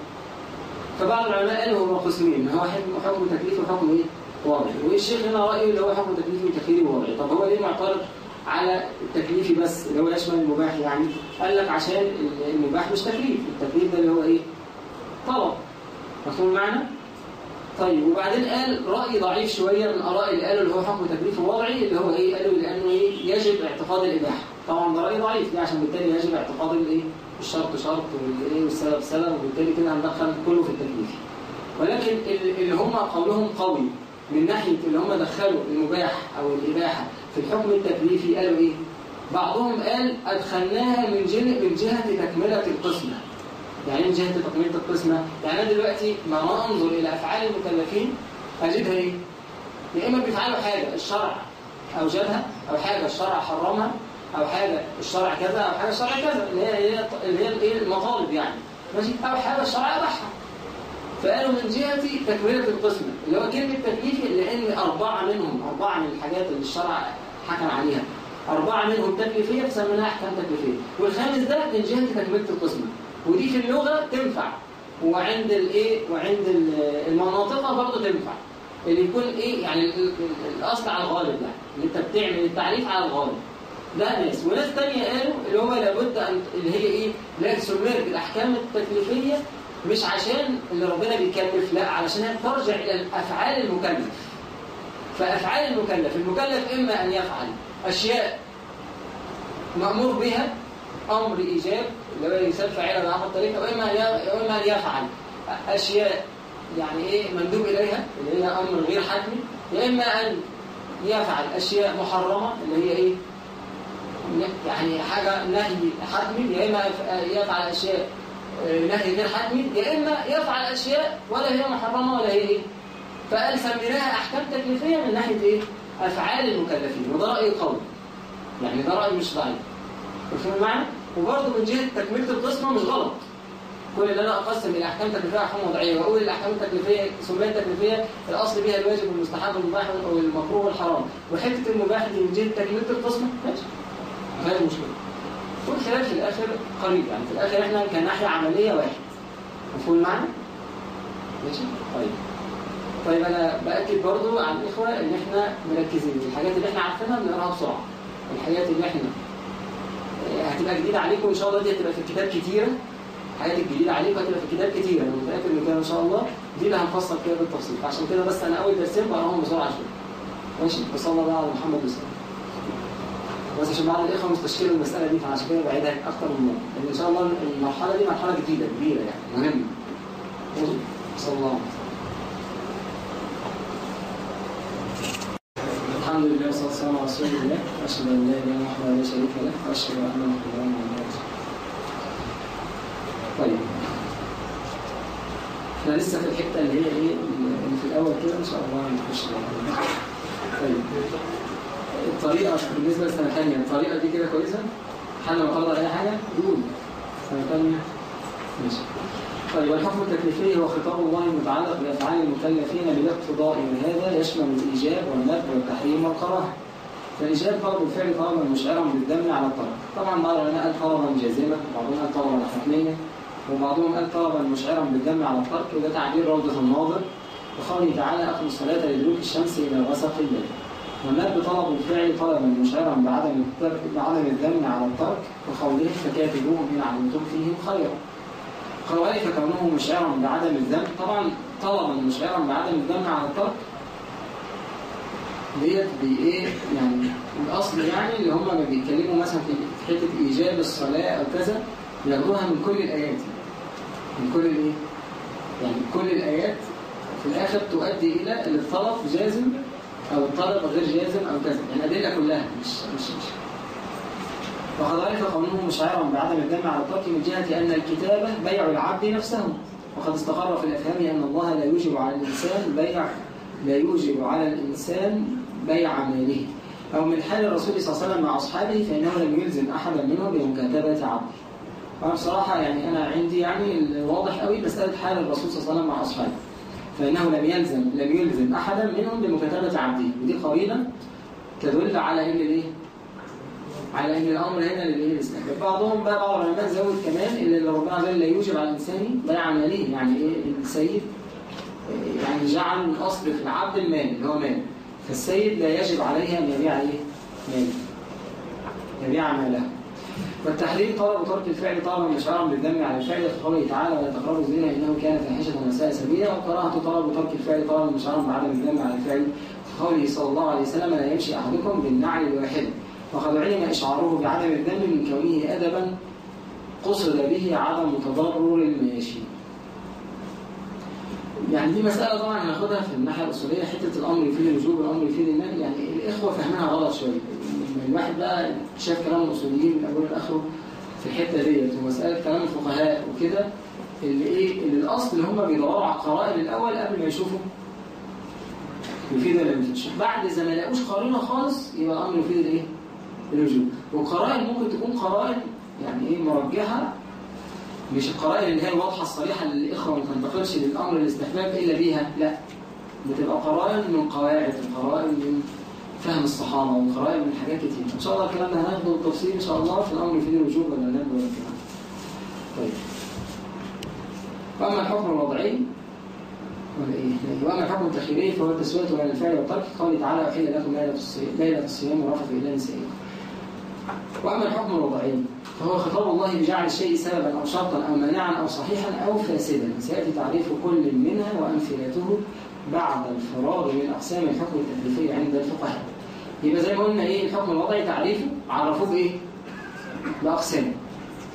فبعض العلماء قالوا هما قسمين هو حكم تكليفي وحكم إيه؟ وضعي والشيخ هنا رأيه اللي هو حكم تكليفي وتخييري ووضعي طب هو ليه معترض على التكليفي بس اللي هو يشمل المباح يعني؟ قال لك عشان ال- المباح مش تكليف التكليف ده اللي هو إيه؟ طلب. مفهوم المعنى؟ طيب وبعدين قال رأي ضعيف شوية من آراء اللي قالوا اللي هو حكم تكليفي وضعي اللي هو إيه؟ قالوا لأنه إيه؟ يجب اعتقاد الإباحة. طبعا ده رأي ضعيف ليه؟ عشان بالتالي يجب اعتقاد الإيه؟ الشرط شرط والإيه والسبب سبب وبالتالي كده هندخل كله في التكليف ولكن ال- اللي هم قولهم قوي من ناحية اللي هم دخلوا المباح أو الإباحة في الحكم التكليفي قالوا إيه؟ بعضهم قال أدخلناها من من جهة تكملة القسمة يعني إيه من جهة تكملة القسمة؟ يعني أنا دلوقتي ما أنا أنظر إلى أفعال المكلفين أجدها إيه؟ يا إما بيفعلوا حاجة الشرع أوجدها أو حاجة الشرع حرمها أو حاجة الشرع كذا أو حاجة الشرع كذا اللي هي اللي هي الإيه؟ المطالب يعني. ماشي؟ أو حاجة الشرع أباحها فقالوا من جهة تكملة القسمة اللي هو كلمة تكليفي لأن أربعة منهم أربعة من الحاجات اللي الشرع حكم عليها. أربعة منهم تكليفية فسميناها أحكام تكليفية. والخامس ده من جهة تكملة القسمة ودي في اللغة تنفع. وعند الإيه؟ وعند ال- المناطق برضه تنفع. اللي يكون إيه؟ يعني ال- ال- الأصل على الغالب يعني أنت بتعمل التعريف على الغالب. ده ناس. وناس تانية قالوا اللي هو لابد أن اللي هي إيه؟ لا سميت بالأحكام التكليفية مش عشان اللي ربنا بيكلف لا علشان ترجع إلى الأفعال المكلف. فأفعال المكلف المكلف إما أن يفعل أشياء مأمور بها أمر إيجاب اللي هو يسال فاعلا بأحد ي- وإما أن يفعل أشياء يعني إيه مندوب إليها اللي هي أمر غير حتمي يا إما أن يفعل أشياء محرمة اللي هي إيه؟ يعني حاجة نهي حتمي يا يف- يفعل أشياء آه، نهي غير حتمي يا إما يفعل أشياء ولا هي محرمة ولا هي إيه؟ فقال سميناها أحكام تكليفية من ناحية إيه؟ أفعال المكلفين وده رأي قوي يعني ده رأي مش ضعيف مفهوم المعنى وبرضه من جهة تكملة القسمه مش غلط. كل اللي أنا أقسم إلى أحكام تكليفية أحكام وضعية وأقول الأحكام التكليفية سميت تكليفيه الأصل بها الواجب والمستحب والمباح والمكروه والحرام. وحتة المباح دي من جهة تكملة القسمه ماشي. ما فيهاش مشكله والخلاف في الآخر قريب يعني في الآخر إحنا كناحية عملية واحد. مفهوم المعنى؟ ماشي؟ طيب. طيب أنا بأكد برضو على الإخوة إن إحنا مركزين. الحاجات اللي إحنا عارفينها بنقراها بسرعة. الحاجات اللي إحنا آه، هتبقى جديدة عليكم إن شاء الله دي هتبقى في الكتاب كتيرة. الحاجات الجديدة عليكم هتبقى في الكتاب كتيرة. أنا متأكد من كده إن شاء الله. دي اللي هنفصل فيها بالتفصيل. فعشان كده بس أنا أول درسين بقراهم بسرعة شوية. ماشي؟ وصلى الله على محمد وسلم. بس عشان بعض الإخوة مستشكلوا المساله دي فعشان كده بعيدها أكتر من مرة. إن شاء الله المرحلة دي مرحلة جديدة كبيرة يعني. مهمه صلى الله عليه وسلم. الحمد لله والصلاة والسلام على رسول الله. أشهد أن لا إله إلا الله لا شريك له وأشهد أن محمدا عبده طيب. إحنا لسه في الحتة اللي هي إيه اللي في الأول كده إن شاء الله نخش فيها. طيب. الطريقة بالنسبة لسنة ثانية الطريقة دي كده كويسة؟ حل على أي حاجة قول. سنة ثانية ماشي. طيب والحكم التكليفي هو خطاب الله المتعلق بأفعال المكلفين بالاقتضاء وهذا يشمل الإيجاب والندب والتحريم والكراهة. فالإيجاب طلب الفعل طلبا مشعرا بالذم على الترك طبعا بعض العلماء قال طلبا جازما وبعضهم قال طلبا حتميا وبعضهم قال طلبا مشعرا بالذم على الترك وده تعبير روضة الناظر. وقوله تعالى أقم الصلاة لدلوك الشمس إلى غسق الليل. والندب طلب الفعل طلبا مشعرا بعدم الترك بعدم الذم على الترك وقوله فكاتبوهم ان علمتم فيهم خيرا. وذلك كونه مشعرا بعدم الذم طبعا طلبا مشعرا بعدم الذم على الترك. ديت بايه يعني الأصل يعني اللي هم بيتكلموا مثلا في حتة ايجاب الصلاة أو كذا بياخدوها من كل الآيات. من كل الإيه؟ يعني كل الآيات في الآخر تؤدي إلى ان الطلب جازم أو الطلب غير جازم أو كذا. يعني الأدلة كلها مش مش مش. وكذلك قوله مشعرا بعدم الذم على الترك من جهة أن الكتابة بيع العبد نفسه. وقد استقر في الأفهام أن الله لا يوجب على الإنسان بيع لا يوجب على الإنسان بيع ماله. أو من حال الرسول صلى الله عليه وسلم مع أصحابه فإنه لم يلزم أحدا منهم بمكاتبة عبده. وأنا بصراحة يعني أنا عندي يعني واضح قوي مسألة حال الرسول صلى الله عليه وسلم مع أصحابه. فإنه لم يلزم لم يلزم أحدا منهم بمكاتبة عبده. ودي قرينة تدل على إن الإيه؟ على إن الأمر هنا الاستحباب بعضهم بقى بعض العلماء زود كمان إن اللي ربنا عز وجل لا يوجب على الإنسان بيع ماله يعني إيه؟ السيد إيه يعني جعل الأصل في العبد المال اللي هو مال. فالسيد لا يجب عليه أن يبيع إيه؟ ماله يبيع ماله. والتحريم طلب ترك الفعل طلبا مشعرا بالذم على الفعل في قوله تعالى ولا تقربوا الزنا إنه كان فاحشه وساء سبيلا وكراهه طلب ترك الفعل طلبا مشعرا بعدم الذم على الفعل قوله صلى الله عليه وسلم لا يمشي أحدكم بالنعل الواحد وقد علم إشعاره بعدم الذم من كونه أدبا قصد به عدم تضرر الماشي يعني دي مسألة طبعا هناخدها في الناحية الأصولية حتة الأمر يفيد الوجوب والأمر يفيد النهي. يعني الإخوة فاهمينها غلط شوية. الواحد بقى شاف كلام الأصوليين من أوله لآخره في الحتة ديت ومسألة كلام الفقهاء وكده اللي إيه اللي اللي هم بيدوروا على القرائن الأول قبل ما يشوفوا يفيد ولا بعد إذا ما لقوش قرينة خالص يبقى الأمر يفيد الإيه؟ الوجوب والقرائن ممكن تكون قرائن يعني إيه مرجحة مش القرائن اللي هي الواضحة الصريحة اللي الإخوة ما تنتقلش للأمر الاستحباب إلا بيها لا. بتبقى قرائن من قواعد وقرائن من فهم الصحابة وقرائن من حاجات كتير. إن شاء الله الكلام ده هناخده بالتفصيل إن شاء الله في الأمر يفيد الوجوب ولا لا ولا الكلام طيب. واما الحكم الوضعي ولا إيه؟ وأما الحكم التخييري فهو التسوية بين الفعل والترك قوله تعالى احل لكم ليلة الصيام ليلة الصيام إلى نسائكم. وأما الحكم الوضعي فهو خطاب الله بجعل الشيء سببا أو شرطا أو مانعا أو صحيحا أو فاسدا. سيأتي تعريف كل منها وأمثلته بعد الفراغ من أقسام الحكم التكليفي عند الفقهاء. يبقى زي ما قلنا إيه الحكم الوضعي تعريفه عرفوه بإيه؟ بأقسام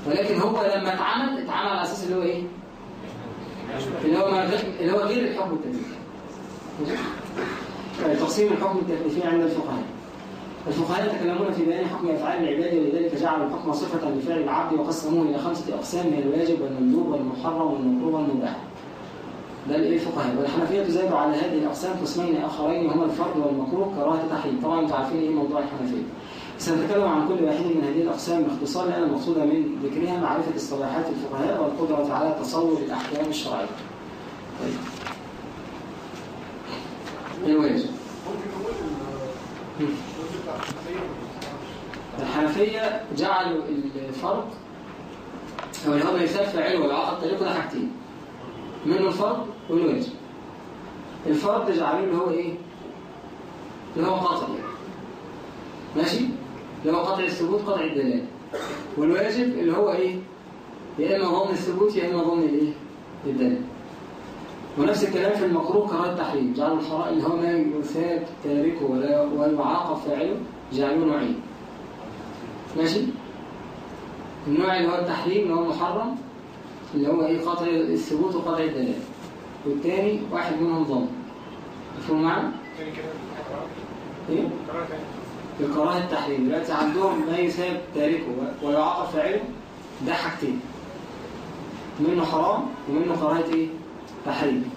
ولكن هو لما اتعمل اتعمل على أساس اللي هو إيه؟ اللي هو اللي هو غير الحكم التكليفي تقسيم الحكم التكليفي عند الفقهاء. الفقهاء يتكلمون في بيان حكم أفعال العباد ولذلك جعلوا الحكم صفة لفعل العبد وقسموه إلى خمسة أقسام من الواجب والمندوب والمحرم والمكروه والمباح. ده الايه الفقهاء والحنفية زادوا على هذه الأقسام قسمين آخرين هما الفرض والمكروه كراهة تحريم. طبعا أنتم عارفين إيه موضوع الحنفية. سنتكلم عن كل واحد من هذه الأقسام باختصار لأن المقصود من ذكرها معرفة اصطلاحات الفقهاء والقدرة على تصور الأحكام الشرعية. طيب. الواجب بتاع الحنفية جعلوا الفرق أو اللي هو يسال فاعله والعقد طريقه ده حاجتين. منه الفرض والواجب الفرض جعلوه اللي هو إيه؟ اللي هو قطع يعني. ماشي؟ اللي هو قطع الثبوت قطع الدلالة والواجب اللي هو إيه؟ يا إما ضمن الثبوت يا إما ضمن الإيه؟ الدلالة ونفس الكلام في المكروه كراهه التحريم جعلوا الحرام اللي هو ما يثاب تاركه ولا ويعاقب فاعله جعلوه نوعين ماشي النوع اللي هو التحريم اللي هو محرم اللي هو إيه قطع الثبوت وقطع الدلاله والتاني واحد منهم ضم مفهوم معنا إيه؟ قرار الكراهه التحريم. دلوقتي عندهم ما يثاب تاركه ويعاقب فاعله. ده حاجتين. منه حرام ومنه كراهه إيه؟ تحريم.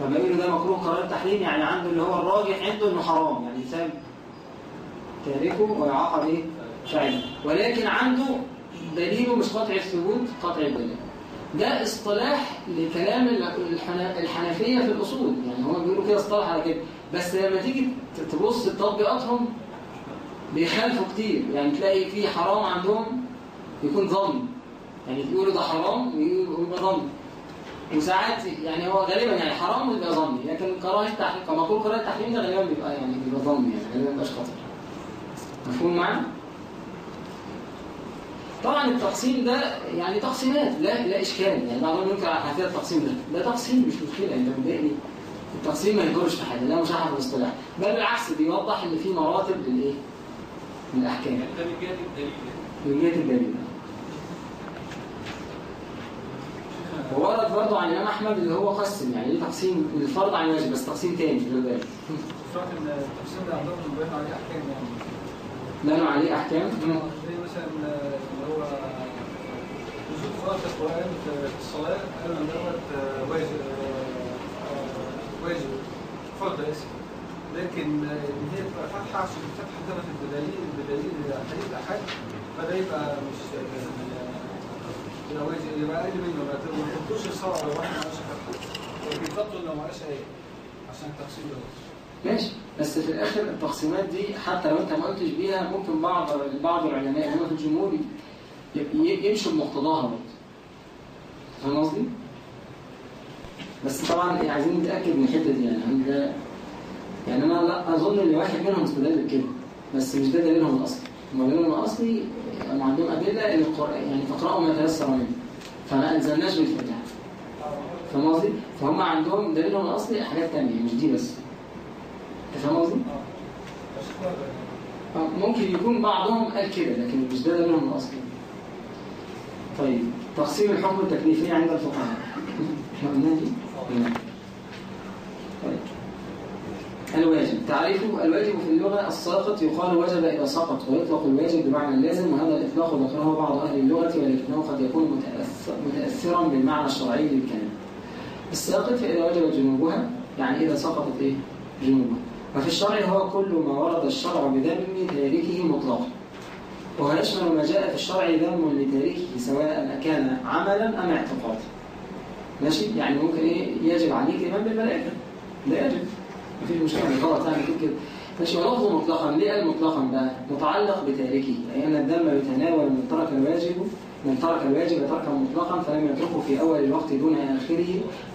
فما يقولوا ده مكروه كراهه تحريم يعني عنده اللي هو الراجح عنده إنه حرام يعني يثاب تاركه ويعاقب إيه؟ فاعله ولكن عنده دليله مش قطع الثبوت قطع الدليل. ده اصطلاح لكلام الحنفية في الأصول. يعني هم بيقولوا كده اصطلاح على كده. بس لما تيجي تبص تطبيقاتهم بيخالفوا كتير. يعني تلاقي في حرام عندهم يكون ظن يعني يقولوا ده حرام ويبقى ظن وساعات يعني هو غالبا يعني حرام ويبقى ظني لكن كراهه التحريم كما أقول كراهه التحريم ده غالبا بيبقى يعني بيبقى ظني يعني غالبا ما بيبقاش خطر. مفهوم معانا؟ طبعا التقسيم ده يعني تقسيمات لا لا إشكال. يعني بعضهم ينكر على حنفيه التقسيم ده. ده تقسيم مش مشكلة. انت مضايقني. التقسيم ما يضرش في حاجة. لا مشاحه في الاصطلاح بل بالعكس بيوضح إن في مراتب للإيه؟ للأحكام. يعني ده من جهة الدليل. من جهة الدليل. وورد برضه عن الإمام أحمد اللي هو قسم. يعني ليه تقسيم الفرض عن الواجب بس تقسيم تاني في بالك التفسير ده عندهم بيبان عليه أحكام يعني. بنوا عليه أحكام. زي مثلا القرآن في الصلاة قالوا ان دوت واجب واجب فرض لكن ان هي تبقى عشان الفتحة حديث الأحد فده يبقى مش يبقى واجب يبقى أقل منه ما تحطوش الصلاة فتحة. لو قالش آية عشان التقسيم دوت ماشي. بس في الآخر التقسيمات دي حتى لو أنت ما قلتش بيها ممكن بعض بعض العلماء هم في الجمهور يمشوا بمقتضاها فاهم قصدي؟ بس طبعا إيه، عايزين نتأكد من الحتة دي يعني هل ده يعني أنا لا أظن إن واحد منهم استدل بكده بس مش ده دليلهم الأصلي هم دليلهم الأصلي هم عندهم أدلة إن القران يعني فاقرأوا ما تيسر منه فما الزمناش بالفتح فاهم قصدي؟ فهم عندهم دليلهم الأصلي حاجات تانية مش دي بس أنت فاهم قصدي؟ آه، ممكن يكون بعضهم قال كده لكن مش ده دليلهم الأصلي طيب تقسيم الحكم التكليفي عند الفقهاء. إحنا قلنا دي؟ طيب. الواجب. تعريفه الواجب في اللغة الساقط يقال وجب إذا سقط ويطلق الواجب بمعنى اللازم وهذا الإطلاق ذكره بعض أهل اللغة ولكنه قد يكون متأثر متأثرا بالمعنى الشرعي للكلمة الساقط فإذا وجبت جنوبها يعني إذا سقطت إيه؟ جنوبها. وفي الشرع هو كل ما ورد الشرع بذم تاركه مطلقا. ويشمل ما جاء في الشرع ذم لتاركه سواء كان عملا أم اعتقادا؟ ماشي؟ يعني ممكن إيه يجب عليك الإيمان بالملائكة. لا يجب. مفيش مشكلة. غلط يعني. كده ماشي. ولفظه مطلقا. ليه قال مطلقا بقى؟ متعلق بتاركه أي أن الذم يتناول من ترك الواجب من ترك الواجب تركا مطلقا فلم يتركه في أول الوقت دون آخره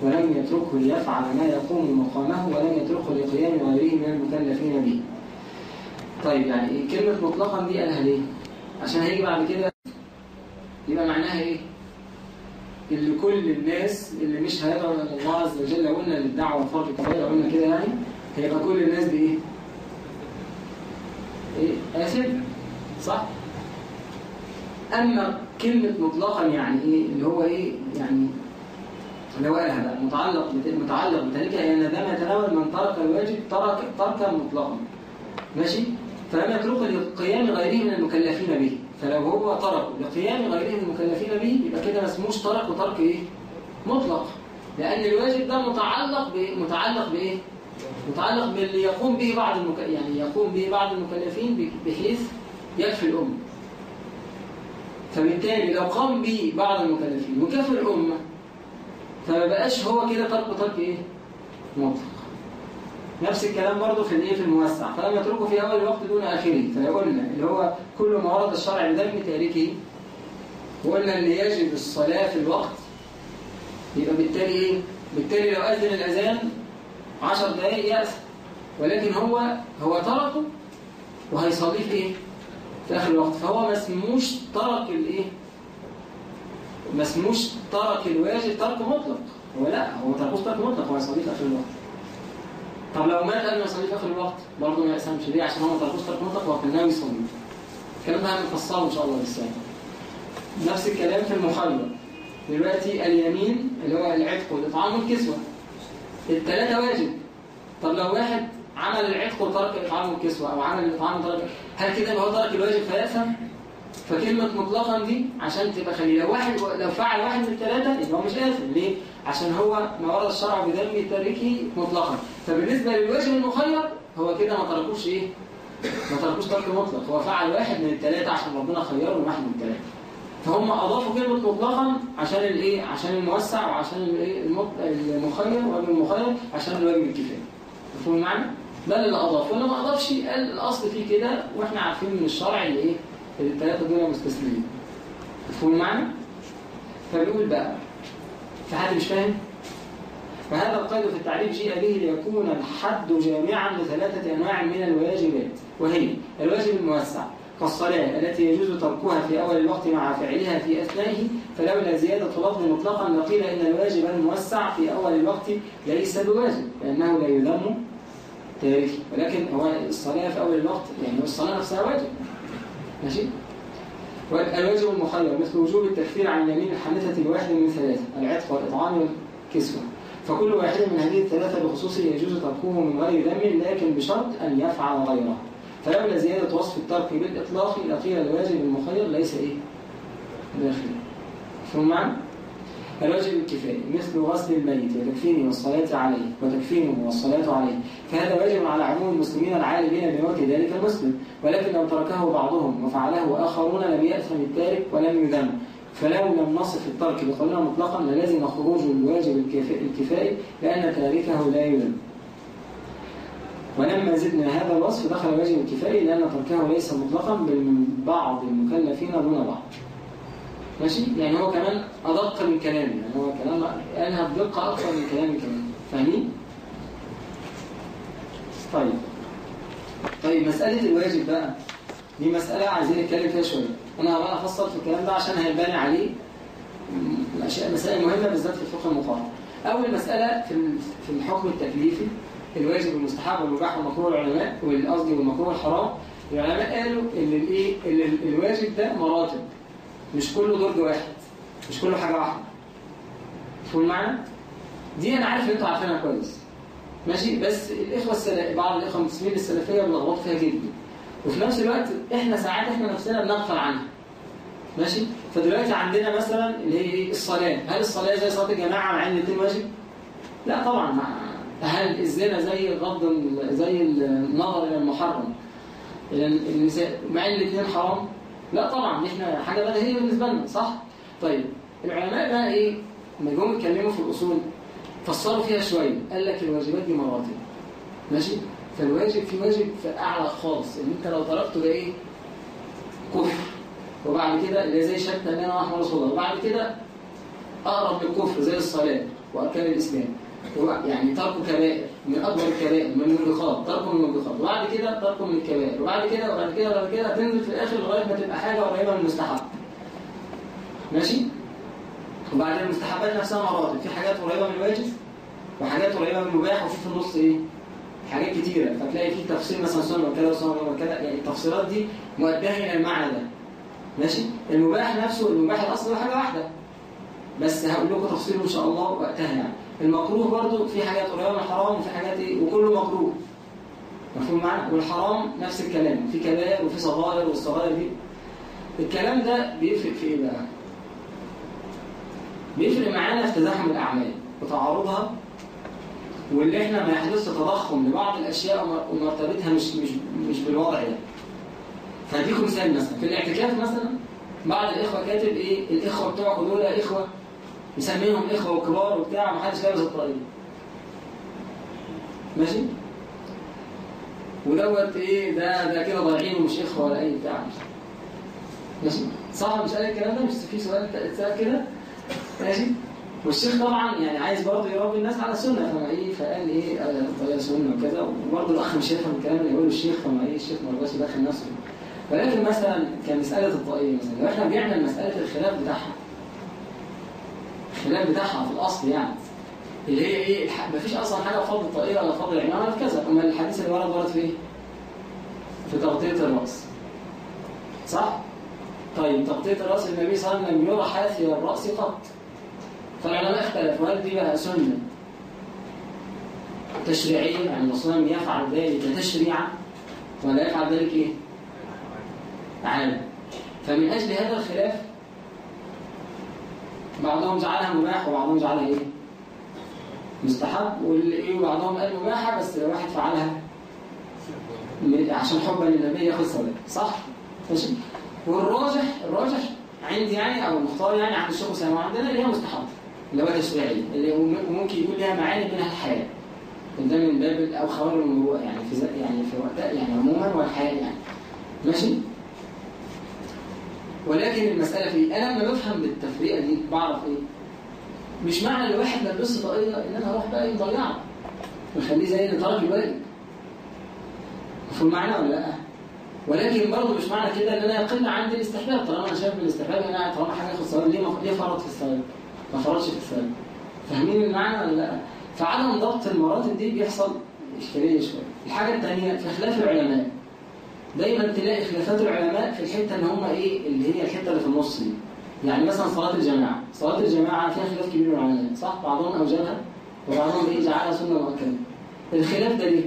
ولم يتركه ليفعل ما يقوم مقامه ولم يتركه لقيام غيره من المكلفين به. طيب يعني؟ كلمة مطلقا دي قالها ليه؟ عشان هيجي بعد كده يبقى معناها إيه؟ اللي كل الناس اللي مش إلى الله عز وجل لو قلنا للدعوه فرض كفايه لو قلنا كده يعني هيبقى كل الناس دي إيه؟ إيه؟ آثم صح؟ أما كلمة مطلقا يعني إيه اللي هو إيه يعني اللي هو قالها بقى متعلق متعلق بتاركها ده ما يتناول من ترك الواجب ترك تركا مطلقا ماشي فلم يترك لقيام غيره من المكلفين به. فلو هو ترك لقيام غيره من المكلفين به يبقى كده ما اسموش ترك وترك إيه؟ مطلق. لأن الواجب ده متعلق ب... متعلق بإيه؟ متعلق باللي يقوم به بعض المك... يعني يقوم به بعض المكلفين بحيث يكفي الأمة. فبالتالي لو قام به بعض المكلفين وكفى الأمة فما بقاش هو كده ترك ترك إيه؟ مطلق. نفس الكلام برضه في الإيه؟ في الموسع. فلم يتركه في أول الوقت دون آخره. فقلنا اللي هو كل ما ورد الشرع بدم تاركه. وقلنا اللي يجب الصلاة في الوقت. يبقى بالتالي إيه؟ بالتالي لو أذن الأذان 10 دقائق يأس. ولكن هو هو تركه وهيصليه في إيه؟ في آخر الوقت. فهو ما اسموش ترك الإيه؟ ما اسموش ترك الواجب ترك مطلق. هو لا هو ما تركوش ترك مطلق هو يصليه في آخر الوقت. طب لو مات قبل ما يصلي في آخر الوقت برضه ما يقسمش ليه؟ عشان هو ما تركوش ترك مطلق ناوي يصلي. الكلام ده هنفصله إن شاء الله بالساعة نفس الكلام في المخير دلوقتي اليمين اللي هو العتق والإطعام والكسوة. الثلاثه واجب. طب لو واحد عمل العتق وترك الإطعام والكسوة أو عمل الإطعام وترك هل كده يبقى هو ترك الواجب فيأثم فكلمة مطلقا دي عشان تبقى خليه لو واحد لو فعل واحد من الثلاثة يبقى هو مش آثم ليه؟ عشان هو ما ورد الشرع بدم تاركه مطلقا فبالنسبة للواجب المخير هو كده ما تركوش إيه؟ ما تركوش ترك مطلق هو فعل واحد من الثلاثة عشان ربنا خيره واحد من الثلاثة فهم أضافوا كلمة مطلقا عشان الايه؟ عشان الموسع وعشان؟ المط- المخير والواجب المخير عشان الواجب الكفاية مفهوم المعنى؟ ده اللي أضاف واللي ما أضافش قال الأصل فيه كده وإحنا عارفين من الشرع اللي إيه؟ الثلاثة دول مستثنين مفهوم المعنى؟ فبيقول بقى في حد مش فاهم؟ فهذا القيد في التعريف جيء به ليكون الحد جامعا لثلاثة أنواع من الواجبات وهي الواجب الموسع كالصلاة التي يجوز تركها في أول الوقت مع فعلها في أثنائه فلولا زيادة لفظ مطلقا لقيل إن الواجب الموسع في أول الوقت ليس بواجب لأنه لا يذم تاركه ولكن هو الصلاة في أول الوقت يعني الصلاة نفسها واجب ماشي والواجب المخير مثل وجوب التكفير عن اليمين الحنثة بواحد من ثلاثة العتق والإطعام والكسوة فكل واحد من هذه الثلاثة بخصوصه يجوز تركه من غير ذم لكن بشرط أن يفعل غيره فلولا زيادة وصف الترك بالإطلاق لقيل الواجب المخير ليس إيه؟ داخل ثم معنى؟ الواجب الكفاية مثل غسل الميت وتكفينه والصلاة عليه وتكفينه والصلاة عليه. فهذا واجب على عموم المسلمين العالمين بموت ذلك المسلم. ولكن لو تركه بعضهم وفعله آخرون لم يأثم التارك ولم يذم. فلو لم نصف الترك بقولنا مطلقا للزم خروج الواجب الكفا- الكفائي لأن تاركه لا يذم. ولما زدنا هذا الوصف دخل الواجب الكفائي لأن تركه ليس مطلقا بل من بعض المكلفين دون بعض. ماشي؟ يعني هو كمان أدق من كلامي يعني هو كلام قالها بدقة أكثر من كلامي كمان. فاهمين؟ طيب. طيب مسألة الواجب بقى. دي مسألة عايزين نتكلم فيها شوية. أنا بقى أفصل في الكلام ده عشان هيبان عليه م- أشياء مسائل مهمة بالذات في الفقه المقارن. أول مسألة في ال- في الحكم التكليفي الواجب والمستحب والمباح والمكروه العلماء والقصدي والمكروه الحرام. العلماء قالوا إن الإيه؟ إن ال- الواجب ده مراتب. مش كله درج واحد مش كله حاجة واحدة. مفهوم المعنى؟ دي أنا عارف إن أنتوا عارفينها كويس. ماشي؟ بس الإخوة السلا... بعض الإخوة المسلمين السلفية بيلخبطوا فيها جدا. وفي نفس الوقت إحنا ساعات إحنا نفسنا بنغفل عنها. ماشي؟ فدلوقتي عندنا مثلا اللي هي إيه؟ الصلاة. هل الصلاة زي صلاة الجماعة مع إن الاثنين واجب لا طبعا. مع هل الزنا زي غض زي النظر إلى المحرم إلى النساء. مع إن الاثنين حرام لا طبعا إحنا حاجة بديهية بالنسبة لنا صح؟ طيب العلماء بقى إيه؟ لما جم يتكلموا في الأصول فسروا فيها شوية قال لك الواجبات دي مراتب. ماشي؟ فالواجب في واجب في اعلى خالص إن أنت لو تركته ده إيه؟ كفر. وبعد كده اللي زي شهاده ان أنا احمد رسول الله وبعد كده أقرب للكفر زي الصلاة وأركان الإسلام. هو يعني ترك كبائر من أكبر الكبائر من الموبقات ترك من الموبقات وبعد كده ترك من الكبائر. وبعد كده وبعد كده وبعد كده هتنزل في الآخر لغاية ما تبقى حاجة قريبة من المستحب ماشي؟ وبعدين المستحبات نفسها مراتب. في حاجات قريبة من الواجب وحاجات قريبة من المباح وفي في النص إيه؟ حاجات كتيرة. فتلاقي في تفصيل مثلا سنه وكذا وسنه وكذا يعني التفصيلات دي مؤديه إلى المعنى ده. ماشي؟ المباح نفسه المباح الأصل هو حاجة واحدة. بس هقول لكم تفصيله إن شاء الله وقتها يعني. المكروه برضو في حاجات قريبة من الحرام وفي حاجات إيه؟ وكله مكروه. مفهوم معنا والحرام نفس الكلام. في كبائر وفي صغائر والصغائر دي. الكلام ده بيفرق في إيه بقى؟ بيفرق معانا في تزاحم الأعمال وتعارضها واللي إحنا ما يحدث تضخم لبعض الأشياء ومر- ومرتبتها مش مش مش بالوضع ده. فاديكم مثال مثلا. في الاعتكاف مثلا بعض الإخوة كاتب إيه؟ الإخوة بتوعكم دول إخوة مسمينهم إخوة وكبار وبتاع ومحدش لابس الطاقيه ماشي؟ ودوت إيه ده ده كده ضايعين ومش إخوة ولا أي بتاع. ماشي؟ صح مش قال الكلام ده؟ مش في سؤال اتسأل كده؟ ماشي؟ والشيخ طبعا يعني عايز برضه يربي الناس على السنة. فما إيه فقال إيه آه، طريقة سنه وكذا وبرضه الاخ مش هيفهم الكلام اللي يقوله الشيخ. فما إيه الشيخ ما رضاش يدخل نفسه. ولكن مثلا كمساله الطاقيه مثلا. لو إحنا بنعمل مسألة الخلاف بتاعها. الخلاف بتاعها في الأصل يعني اللي هي إيه الح... مفيش أصلا حاجة فضل الطاقيه ولا فضل العمامه ولا كذا أما الحديث اللي ورد ورد في إيه؟ في تغطية الرأس صح؟ طيب تغطية الرأس النبي صلى الله عليه وسلم لم يرى حافي الرأس قط فالعلماء اختلفوا هل دي بقى سنة تشريعيه يعني الرسول يفعل ذلك تشريعا ولا يفعل ذلك إيه؟ عادة فمن أجل هذا الخلاف بعضهم جعلها مباح وبعضهم جعلها إيه؟ مستحب. والإيه وبعضهم قال مباحة بس لو واحد فعلها عشان حبا للنبي ياخد ثواب صح؟ ماشي؟ والراجح الراجح عندي يعني أو المختار يعني عند الشيخ اسامه وعندنا اللي هي مستحب اللي هو تشريعي اللي ممكن يكون لها معاني منها الحياة. ده من باب أو خوارم المروءة يعني في يعني في وقتها يعني عموما والحياة يعني. ماشي؟ ولكن المسألة في إيه؟ أنا لما بفهم بالتفريقة دي بعرف إيه؟ مش معنى إن واحد لبسه طاقيه إن أنا هروح بقى يضيعه ويخليه زي اللي ترك الواجب مفهوم معنى ولا لأ؟ ولكن برضه مش معنى كده إن أنا يقل عندي الاستحباب. طالما أنا شايف بالاستحباب ان أنا طالما حاجة ياخد ثواب ليه ما- ليه فرط في الثواب ما فرطش في الثواب فاهمين المعنى ولا لأ؟ فعدم ضبط المراتب دي بيحصل إشكالية شوية. الحاجة الثانية في خلاف العلماء. دايما تلاقي خلافات العلماء في الحتة ان هم إيه اللي هي الحتة اللي في النص دي. يعني مثلا صلاة الجماعة. صلاة الجماعة فيها خلاف كبير من العلماء صح؟ بعضهم أوجبها وبعضهم إيه جعلها سنة مؤكدة. الخلاف ده ليه؟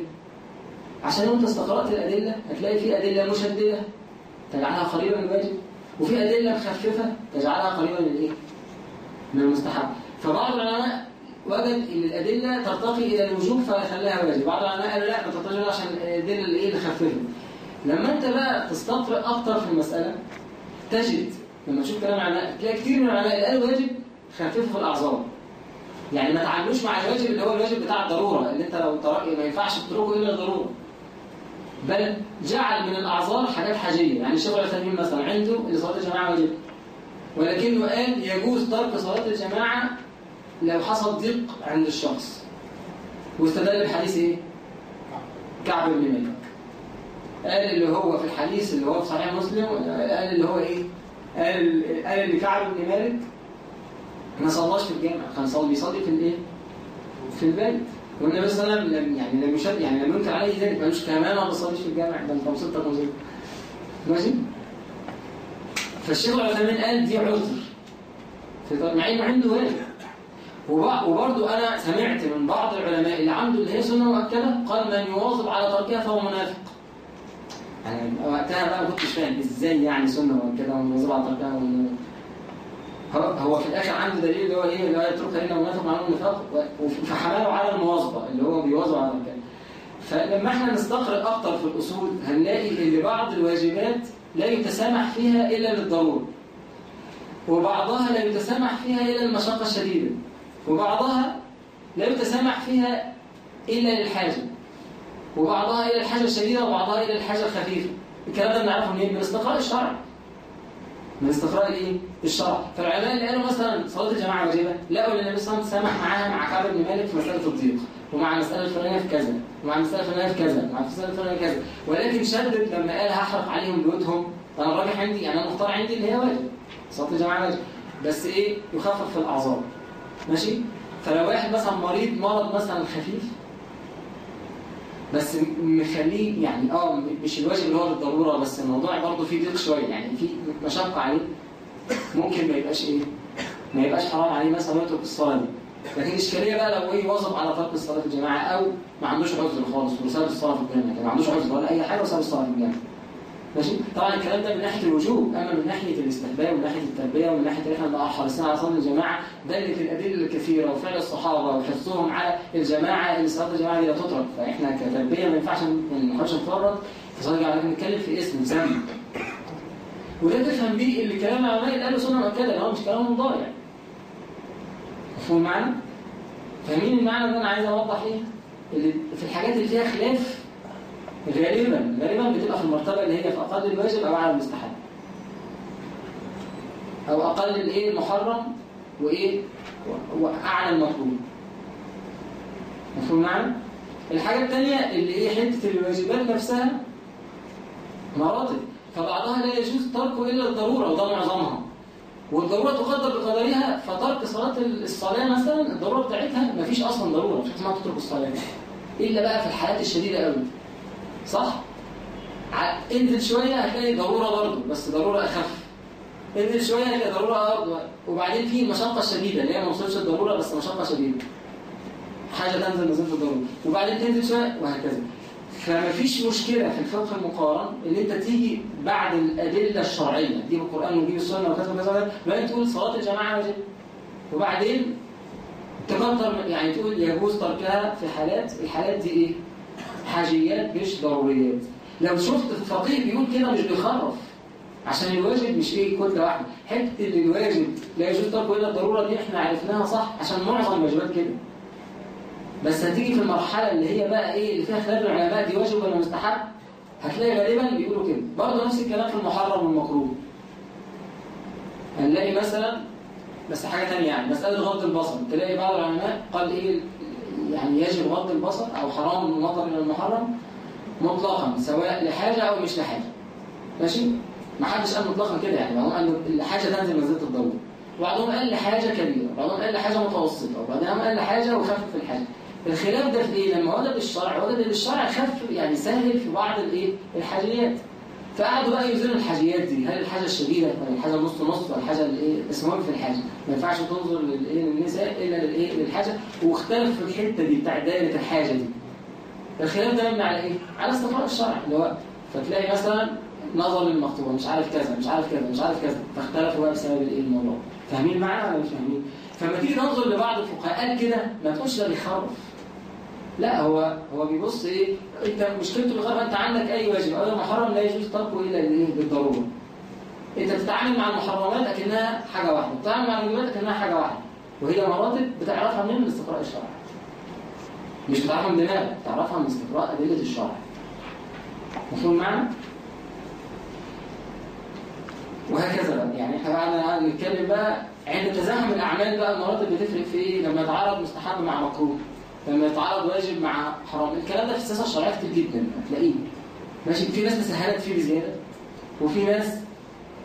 عشان لو أنت استقرأت الأدلة هتلاقي في أدلة مشددة تجعلها قريبه من الواجب وفي أدلة مخففة تجعلها قريبه من الايه من المستحب. فبعض العلماء وجد إن الأدلة ترتقي إلى الوجوب فخلاها واجب. بعض العلماء قالوا لا ما ترتقيش عشان الأدلة اللي إيه اللي خففت. لما انت بقى تستطرق أكتر في المسألة تجد لما تشوف كلام العلماء تلاقي كتير من العلماء قالوا واجب خففوا في الأعذار. يعني ما تعاملوش مع الواجب اللي هو الواجب بتاع الضرورة اللي انت لو ترك ما ينفعش تتركه إلا الضرورة. بل جعل من الأعذار حاجات حاجية. يعني الشيخ العثيمين مثلا عنده اللي صلاة الجماعة واجب. ولكنه قال يجوز ترك صلاة الجماعة لو حصل ضيق عند الشخص. واستدل بحديث إيه؟ كعب بن مالك قال اللي هو في الحديث اللي هو في صحيح مسلم قال اللي هو إيه؟ قال قال اللي كعب بن مالك ما صلاش في الجامع كان صلي بيصلي في الإيه؟ في البيت. والنبي صلى الله عليه وسلم لم يعني لم يشد يعني لم ينكر عليه ذلك مالوش كمان ما بصليش في الجامع ده أنت مصيبتك مصيبه ماشي؟ فالشيخ العثيمين قال دي عذر. مع إنه عنده واجب وبرضه أنا سمعت من بعض العلماء اللي عنده اللي هي سنة مؤكدة قال من يواظب على تركها فهو منافق. يعني وقتها بقى ما كنتش فاهم إزاي يعني سنة يواظب على تركها هو في الآخر عنده دليل اللي هو إيه؟ اللي هو يتركها الا منافق معناه النفاق فحمله على المواظبة اللي هو بيواظب على تركها فلما إحنا نستقرأ أكتر في الأصول هنلاقي إن بعض الواجبات لا يتسامح فيها إلا للضرورة وبعضها لا يتسامح فيها إلا المشقة الشديدة وبعضها لا يتسامح فيها إلا للحاجة. وبعضها إلى الحاجة الشديدة وبعضها إلى الحاجة الخفيفة الكلام ده بنعرفه منين؟ من استقراء الشرع. من استقراء الايه؟ الشرع. فالعلماء اللي قالوا مثلا صلاة الجماعة واجبة لقوا ان النبي صلى الله عليه وسلم سمح معاها مع كعب بن مالك في مسألة الضيق ومع المسألة الفلانية في كذا ومع المسألة الفلانية في كذا ومع المسألة الفلانية في كذا. ولكن شدد لما قال هحرق عليهم بيوتهم أنا الراجح عندي؟ يعني أنا مختار عندي اللي هي واجب. صلاة الجماعة واجب. بس إيه؟ يخفف في الأعذار. ماشي؟ فلو واحد مثلا مريض مرض مثلا خفيف بس مخليه يعني آه مش الواجب اللي هو بالضرورة بس الموضوع برضه فيه ضيق شوية. يعني في مشقة عليه ممكن ما يبقاش إيه ما يبقاش حرام عليه مثلا يترك الصلاة دي. لكن الاشكاليه بقى لو إيه واظب على ترك الصلاة في الجماعة أو ما عندوش عذر خالص وساب الصلاة في الجامع يعني ما عندوش عذر ولا أي حاجة وساب الصلاة في الجامع ماشي؟ طبعا الكلام ده من ناحية الوجوب أما من ناحية الاستحباب ومن ناحية التربية ومن ناحية إن إحنا نبقى حريصين على صلاه الجماعة دلت الأدلة الكثيرة وفعل الصحابة وحرصهم على الجماعة اللي صلاة الجماعة دي لا تترك فإحنا كتربية ما ينفعش ما ينفعش نفرط في صلاه الجماعه نتكلم في اسم ذنب. وده تفهم بيه اللي كلام العلماء اللي قالوا سنه مؤكده اللي هو مش كلامهم ضايع مفهوم المعنى؟ فاهمين المعنى ده أنا عايز أوضح إيه؟ اللي في الحاجات اللي فيها خلاف غالبا غالبا بتبقى في المرتبة اللي هي في أقل الواجب أو اعلى المستحب. أو أقل الإيه المحرم وإيه و- وأعلى المطلوب. مفهوم المعنى؟ الحاجة الثانية اللي هي حتة الواجبات نفسها مراتب. فبعضها لا يجوز تركه إلا الضرورة وده معظمها. والضرورة تقدر بقدرها فترك صلاة الصلاة مثلا الضرورة بتاعتها مفيش أصلا ضرورة مش اسمها تترك الصلاة. إلا بقى في الحالات الشديدة قوي صح؟ انزل شوية هتلاقي ضرورة برضه بس ضرورة أخف. انزل شوية هتلاقي ضرورة برضه وبعدين في مشقة شديدة اللي هي ما وصلتش الضروره بس مشقة شديدة. حاجة تنزل نزلت الضرورة. وبعدين تنزل شوية وهكذا. فمفيش مشكلة في الفقه المقارن إن أنت تيجي بعد الأدلة الشرعية تجيب القرآن وتجيب السنة وكذا وكذا وكذا بعدين تقول صلاة الجماعة واجب. وبعدين تقدر يعني تقول يجوز تركها في حالات الحالات دي إيه؟ حاجيات مش ضروريات لو شفت فقيه بيقول كده مش بيخرف. عشان الواجب مش إيه كتله واحدة حتة اللي الواجب لا يجوز تركه إلا الضرورة دي إحنا عرفناها صح عشان معظم الواجبات كده. بس هتيجي في المرحلة اللي هي بقى إيه اللي فيها خلاف العلماء دي واجب ولا مستحب؟ هتلاقي غالبا بيقولوا كده. برضه نفس الكلام في المحرم والمكروه. هنلاقي مثلا بس حاجة ثانية يعني مسألة غض البصر. تلاقي بعض العلماء قال إيه؟ يعني يجب غض البصر أو حرام النظر إلى المحرم مطلقا سواء لحاجة أو مش لحاجة. ماشي؟ ما حدش قال مطلقا كده يعني. بعضهم قال الحاجة تنزل منزله الضروره وبعضهم قال لحاجة كبيرة. وبعضهم قال لحاجة متوسطة. وبعضهم قال لحاجة وخفف الحاجة. الخلاف ده في إيه؟ لما وجد الشرع إن الشرع خف يعني سهل في بعض الإيه؟ الحاجيات. فقعدوا بقى يوزنوا الحاجيات دي. هل الحاجة الشديدة ولا الحاجة نص نص ولا الحاجة الايه بس في الحاجة. ما ينفعش تنظر للإيه؟ للنساء إلا للإيه؟ للحاجة. واختلف في الحتة دي بتاع دايرة الحاجة دي. الخلاف ده مبني على إيه؟ على استقرار الشرع. اللي هو فتلاقي مثلا نظر للمخطوبة. مش عارف كذا مش عارف كذا مش عارف كذا. فاختلفوا بقى بسبب الإيه؟ الموضوع. فاهمين معايا ولا مش فاهمين؟ فلما تيجي تنظر لبعض الفقهاء قال كده ما تقولش ده بيخرف. لا هو هو بيبص إيه؟ أنت مشكلته بالغرب انت عندك اي واجب. أو محرم لا يجوز تركه إلا بالضرورة. أنت بتتعامل مع المحرمات أكنها حاجة واحدة. بتتعامل مع الواجبات أكنها حاجة واحدة. وهي مراتب بتعرفها منين؟ من استقراء الشرع. مش بتعرفها من دماغك بتعرفها من استقراء أدلة الشرع. مفهوم معنى وهكذا بقى. يعني إحنا بقى نتكلم بقى عند تزاحم الأعمال بقى المراتب بتفرق في إيه؟ لما يتعارض مستحب مع مكروه. لما يتعارض واجب مع حرام الكلام ده في السياسة الشرعية كتير جدا هتلاقيه. ماشي في ناس تسهلت فيه بزيادة وفي ناس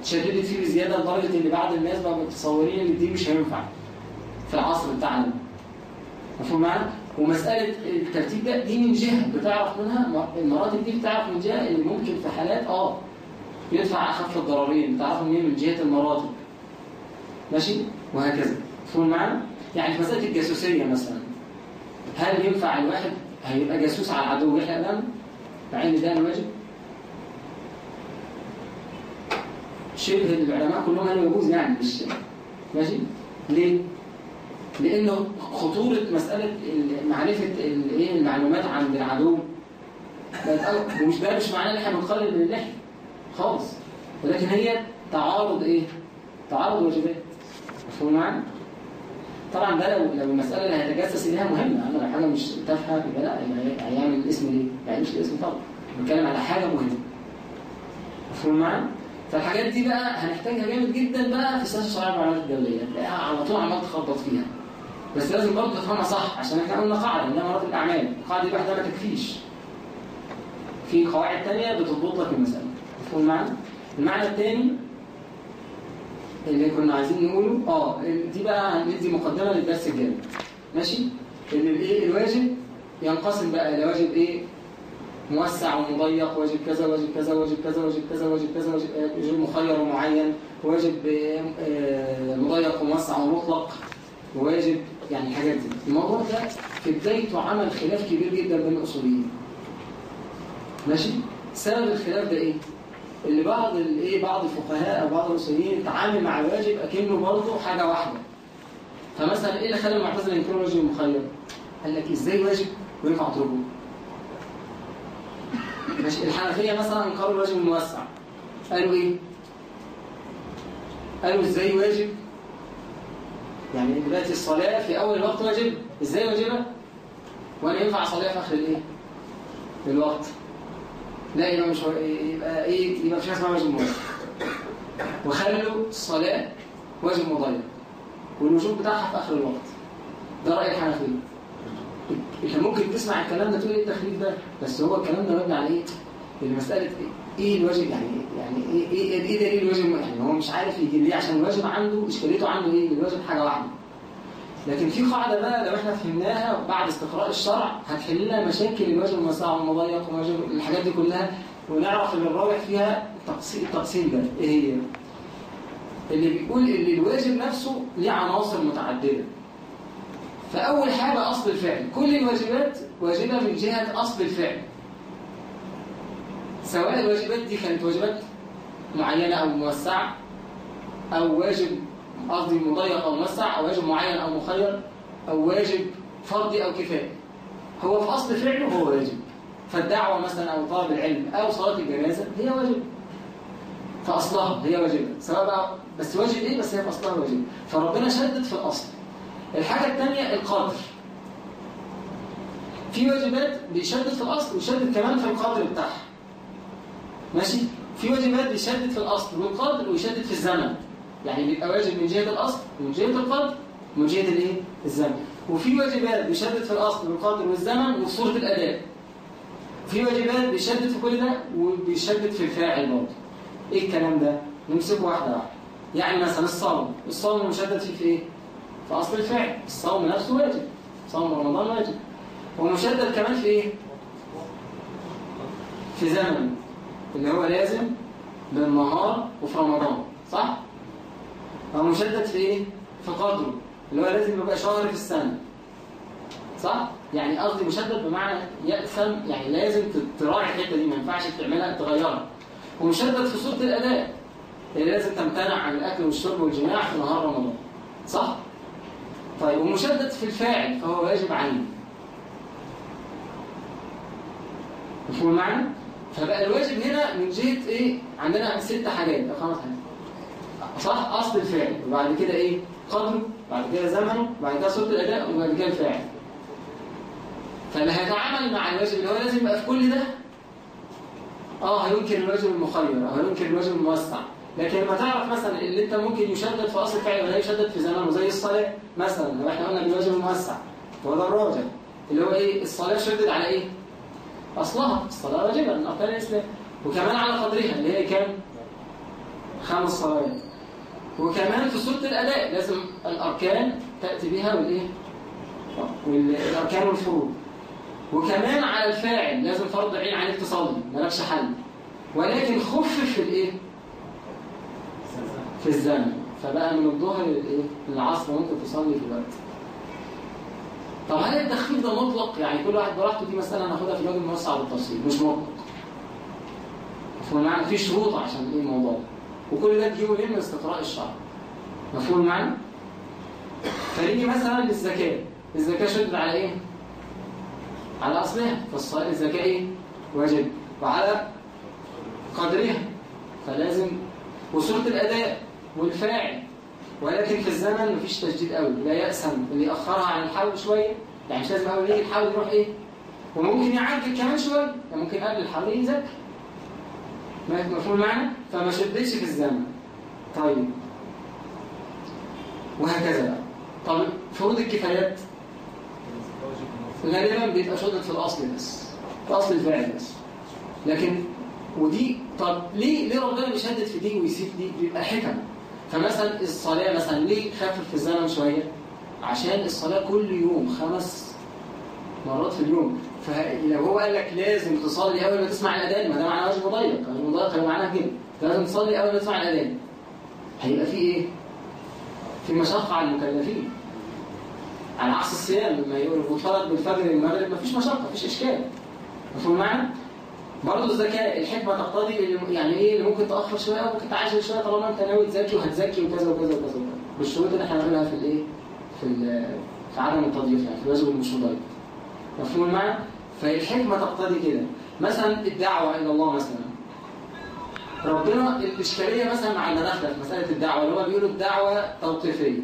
شددت فيه بزيادة لدرجة إن بعض الناس بقوا متصورين إن دي مش هينفع في العصر بتاعنا مفهوم معانا ومسألة الترتيب ده دي من جهة بتعرف منها المراتب دي بتعرف من جهة اللي ممكن في حالات آه يدفع أخف الضررين بتعرفوا منين من جهة المراتب. ماشي؟ وهكذا. مفهوم معانا يعني في مسألة الجاسوسية مثلا. هل ينفع الواحد هيبقى جاسوس على العدو ويحرق دم مع إن ده الواجب؟ شبه العلماء كلهم قالوا يجوز يعني مش ماشي ليه؟ لأنه خطورة مسألة معرفة الايه المعلومات عند العدو. ومش ده مش معناه إن إحنا بنقلل من اللحيه خالص. ولكن هي تعارض إيه؟ تعارض واجبات. مفهوم معانا طبعا ده لو لو المسألة اللي هيتجسس اليها مهمة اما لو حاجة مش تافهة يبقى لا هيعمل الاسم ليه؟ ما يعملش الاسم طبعا بنتكلم على حاجة مهمة مفهوم معانا؟ فالحاجات دي بقى هنحتاجها جامد جدا بقى في السياسة الشرعيه والمعلومات الدولية تلاقيها على طول عمال تخبط فيها بس لازم برضه تفهمها صح عشان إحنا قلنا قاعدة إنها مراتب الأعمال القاعدة دي لوحدها ما تكفيش في قواعد ثانية بتضبط لك المسألة مفهوم معانا؟ المعنى الثاني اللي كنا عايزين نقوله. آه دي بقى هندي مقدمة للدرس الجاي. ماشي؟ إن الإيه؟ الواجب ينقسم بقى إلى واجب إيه؟ موسع ومضيق واجب كذا واجب كذا واجب كذا واجب كذا واجب كذا واجب واجب مخير ومعين واجب آه، آه، مضيق وموسع ومطلق وواجب يعني الحاجات دي. الموضوع ده في بدايته عمل خلاف كبير جدا بين الأصوليين. ماشي؟ سبب الخلاف ده إيه؟ اللي بعض الايه بعض الفقهاء أو بعض الاصوليين تعامل مع الواجب أكنه برضه حاجة واحدة. فمثلا إيه اللي خلى المعتزلة ينكروا الواجب المخير؟ قال لك إزاي واجب وينفع اتركه ماشي الحنفية مثلا انكروا الواجب الموسع قالوا إيه؟ قالوا إزاي واجب؟ يعني دلوقتي الصلاة في أول الوقت واجب إزاي واجبة؟ وأنا ينفع اصليها في آخر الإيه؟ الوقت. لا يبقى مش يبقى إيه يبقى مش حاجة اسمها واجب موسع وخلوا الصلاة واجب مضيق والوجوب بتاعها في آخر الوقت. ده راي الحنفيه أنت ممكن تسمع الكلام ده تقول إيه التخليف ده؟ بس هو الكلام ده مبني على إيه؟ اللي مسألة إيه إيه الواجب يعني يعني إيه إيه إيه دليل الواجب يعني هو مش عارف يجي ليه؟ عشان الواجب عنده إشكاليته عنده إيه؟ الواجب حاجة واحدة. لكن في قاعدة بقى لو إحنا فهمناها بعد استقراء الشرع هتحل لنا مشاكل الواجب الموسع والمضيق وواجب الحاجات دي كلها ونعرف إن الراوح فيها التقسيم التقسيم ده إيه هي؟ اللي بيقول ان الواجب نفسه ليه عناصر متعددة. فأول حاجة أصل الفعل. كل الواجبات واجبة من جهة أصل الفعل. سواء الواجبات دي كانت واجبات معينة أو موسعة أو واجب قصدي مضيق أو موسع أو واجب معين أو مخير أو واجب فردي أو كفاية. هو في أصل فعله هو واجب. فالدعوة مثلا أو طلب العلم أو صلاة الجنازة هي واجب. فأصلها هي واجبة سواء بقى بس واجب إيه؟ بس هي في أصلها واجب. فربنا شدد في الأصل. الحاجة الثانية القدر. في واجبات بيشدد في الأصل ويشدد كمان في القدر بتاعها. ماشي؟ في واجبات بيشدد في الأصل والقدر ويشدد في الزمن. يعني بيبقى واجب من جهة الأصل ومن جهة القدر ومن جهة الإيه؟ الزمن. وفي واجبات بيشدد في الأصل والقدر والزمن وفي صورة الأداء. في واجبات بيشدد في كل ده وبيشدد في الفاعل برضه. إيه الكلام ده؟ نمسكه واحدة واحدة. يعني مثلا الصوم. الصوم مشدد فيه في إيه؟ في أصل الفعل. الصوم نفسه واجب. صوم رمضان واجب. ومشدد كمان في إيه؟ في زمن. اللي هو لازم بالنهار وفي رمضان. صح؟ هو مشدد في إيه؟ في قدره اللي هو لازم يبقى شهر في السنة صح؟ يعني قصدي مشدد بمعنى يأثم يعني لازم تراعي الحتة دي ما ينفعش تعملها تغيرها ومشدد في صورة الأداء اللي لازم تمتنع عن الأكل والشرب والجماع في نهار رمضان صح؟ طيب ومشدد في الفاعل فهو واجب عيني مفهوم المعنى؟ فبقى الواجب هنا من جهة إيه؟ عندنا ست حاجات أو خمس حاجات صح؟ أصل الفعل. وبعد كده إيه؟ قدره بعد كده زمنه بعد كده صورة الأداء. وبعد كده الفاعل فاللي هيتعامل مع الواجب اللي هو لازم يبقى في كل ده؟ آه هينكر الواجب المخير. أو هينكر الواجب الموسع. لكن لما تعرف مثلا اللي أنت ممكن يشدد في أصل الفعل ولا يشدد في زمنه زي الصلاة مثلا. لو إحنا قلنا بالواجب الموسع فهو ده الراجع اللي هو إيه؟ الصلاة شدد على إيه؟ أصلها. الصلاة واجبه من اركان الإسلام. وكمان على قدرها اللي هي كام؟ خمس صلوات. وكمان في صورة الأداء لازم الأركان تأتي بها والإيه؟ والاركان والفروض وكمان على الفاعل لازم فرض عين عليك تصلي مالكش حل. ولكن خفف في الإيه؟ في الزمن. فبقى من الظهر للايه للعصر ممكن تصلي في الوقت. طب هل التخفيف ده مطلق؟ يعني كل واحد براحته دي مسألة هناخدها في الواجب الموسع بالتفصيل مش مطلق. مفهوم؟ المعنى في شروط عشان إيه الموضوع؟ وكل ده تجيبه ليه من استقراء الشرع؟ مفهوم المعنى فنيجي مثلا للزكاة. الزكاة شدت على إيه؟ على أصلها. فالصلاه الزكاة إيه؟ واجب. وعلى قدرها. فلازم وصورة الأداء والفاعل. ولكن في الزمن مفيش تشديد قوي. لا يأسم اللي يأخرها عن الحول شوية. يعني مش لازم أول يجي الحول يروح إيه؟ وممكن يعجل كمان شوية. يعني ممكن قبل الحول يزكي مفهوم المعنى فما شدتش في الزمن. طيب. وهكذا بقى. طب فروض الكفايات؟ غالبا بيبقى شدد في الأصل بس في أصل الفعل بس. لكن ودي طب ليه ليه ربنا بيشدد في دي ويسيب دي؟ بيبقى حكم. فمثلا الصلاة مثلا ليه خفف في الزمن شوية؟ عشان الصلاة كل يوم خمس مرات في اليوم. فلو هو قال لك لازم تصلي أول ما تسمع الأذان ما ده معناه واجب مضيق واجب مضيق هيبقى معناها كده لازم تصلي أول ما تسمع الأذان هيبقى في إيه؟ في مشقة على المكلفين على عكس الصيام لما يقول المفترض بالفجر المغرب مفيش مشقة مفيش إشكال مفهوم معنى؟ برضه الزكاة الحكمة تقتضي يعني إيه اللي ممكن تأخر شوية ممكن تعجل شوية طالما أنت ناوي تزكي وهتزكي وكذا وكذا وكذا وكذا. بالشروط اللي إحنا هنقولها في الإيه؟ في في عدم التضييق يعني في الواجب المش مضيق. مفهوم المعنى؟ فالحكمة تقتضي كده. مثلا الدعوة إلى الله مثلا. ربنا الإشكالية مثلا مع المناخلة في مسألة الدعوة اللي هو بيقولوا الدعوة توقيفية.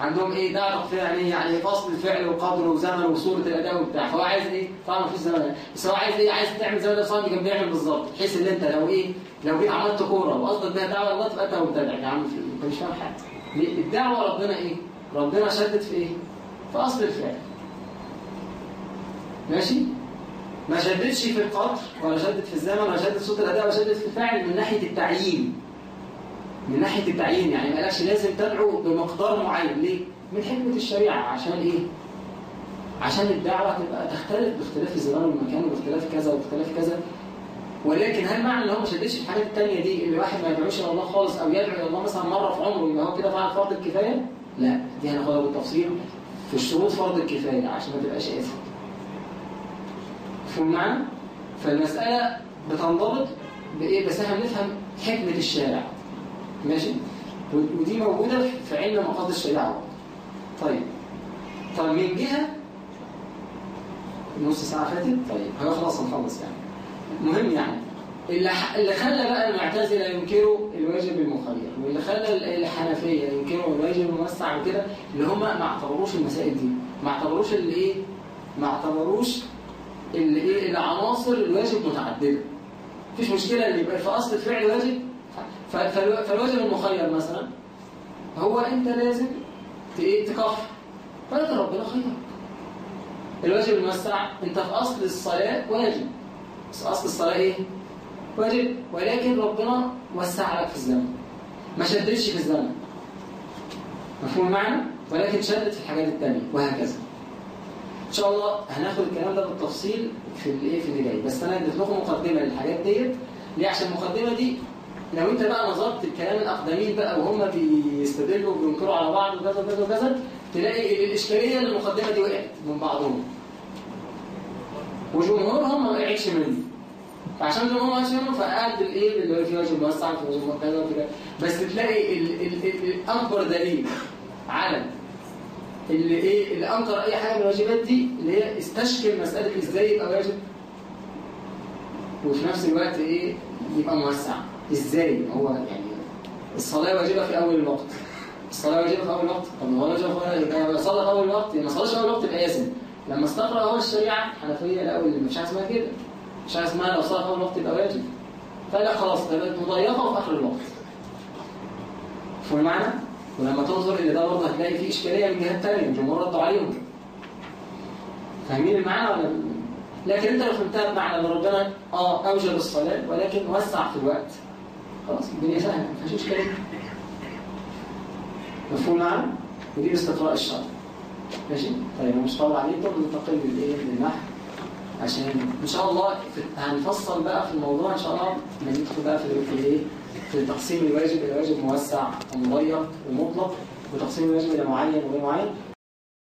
عندهم إيه؟ دعوة توقيفية يعني إيه؟ يعني فصل الفعل وقدره وزمن وصورة الأداء وبتاع فهو عايز إيه؟ طبعا مفيش زمن. بس هو عايز إيه؟ عايز تعمل زي ما صاحبي كان بيعمل بالظبط. بحيث إن أنت لو إيه؟ لو جيت عملت كورة وقصدك بيها دعوة الله تبقى أنت مبتدع يا عم في انت مش فاهم حاجة. ليه؟ الدعوة ربنا إيه؟ ربنا شدد في إيه؟ في أصل الفعل. ماشي ما شددش في القدر ولا شدد في الزمن ولا شدد صوت الأداء ولا شدد في الفعل من ناحية التعيين من ناحية التعيين يعني ما قالكش لازم تدعو بمقدار معين ليه؟ من حكمة الشريعة عشان إيه؟ عشان الدعوة تبقى تختلف باختلاف الزمان والمكان وباختلاف كذا وباختلاف كذا ولكن هل معنى إن هو ما شددش في الحاجات التانية دي اللي واحد ما يدعوش إلى الله خالص أو يدعو إلى الله مثلا مرة في عمره يبقى هو كده فعل فرض الكفاية؟ لا دي هناخدها بالتفصيل في الشروط فرض الكفاية عشان ما تبقاش آثم. مفهوم معنا؟ فالمسألة بتنضبط بإيه؟ بس إحنا بنفهم حكمة الشارع. ماشي؟ ودي موجودة في علم مقاصد الشريعة طيب. طب من جهة نص ساعة فاتت؟ طيب. هو خلاص هنخلص يعني. مهم يعني. اللي. اللي خلى بقى المعتزلة ينكروا الواجب المخير واللي خلى الحنفية ينكروا الواجب الموسع وكده اللي هم ما اعتبروش المسائل دي. ما اعتبروش اللي إيه؟ ما اعتبروش اللي إيه العناصر الواجب متعددة. مفيش مشكلة اللي يبقى في أصل الفعل واجب؟ فالواجب المخير مثلا هو أنت لازم إيه تكفر ولكن ربنا خيرك. الواجب الموسع أنت في أصل الصلاة واجب. بس أصل الصلاة إيه؟ واجب. ولكن ربنا وسع لك في الزمن. ما شددش في الزمن. مفهوم المعنى؟ ولكن شدد في الحاجات التانية وهكذا. إن شاء الله هناخد الكلام ده بالتفصيل في الايه في اللي جاي بس أنا اديت لكم مقدمة للحاجات ديت. ليه؟ عشان المقدمة دي لو أنت بقى نظرت الكلام الأقدمين بقى وهم بيستدلوا وبينكروا على بعض وكذا وكذا وكذا تلاقي الإشكالية اللي المقدمة دي وقعت من بعضهم. وجمهورهم ما وقعتش منه فعشان جمهورهم ما وقعتش منه فقال بالايه اللي في واجب موسع في واجب كذا وكذا بس تلاقي ال ال ال الأكبر دليل على اللي إيه اللي انكر أي حاجة من الواجبات دي اللي هي استشكل مسألة إزاي يبقى واجب وفي نفس الوقت إيه يبقى موسع. إزاي؟ هو يعني الصلاة واجبة في أول الوقت. الصلاة واجبة في أول الوقت؟ طب ما هو واجبه في اول يبقى لو صلى في أول الوقت ما صلاش أول الوقت يبقى ياسم لما استقرأ هو الشريعة الحنفية اللي مش حاجة اسمها كده. مش حاجة اسمها لو صلى في أول الوقت يبقى واجب. فلا خلاص بقت مضيقة في آخر الوقت. فهم المعنى؟ ولما تنظر إلى ده برضه هتلاقي فيه إشكالية من جهات ثانية الجمهور ردوا عليهم. فاهمين المعنى ولا لكن أنت لو فهمتها بمعنى إن ربنا آه أوجب الصلاة ولكن وسع في الوقت. خلاص الدنيا سهلة ما فيهاش إشكالية. مفهوم معنا ودي باستقراء الشرع. ماشي؟ طيب مش طول عليكم ننتقل للإيه؟ للنحو. عشان إن شاء الله. هنفصل بقى في الموضوع إن شاء الله ندخل بقى في في الايه في تقسيم الواجب إلى واجب موسع ومضيق ومطلق وتقسيم الواجب إلى معين وغير معين.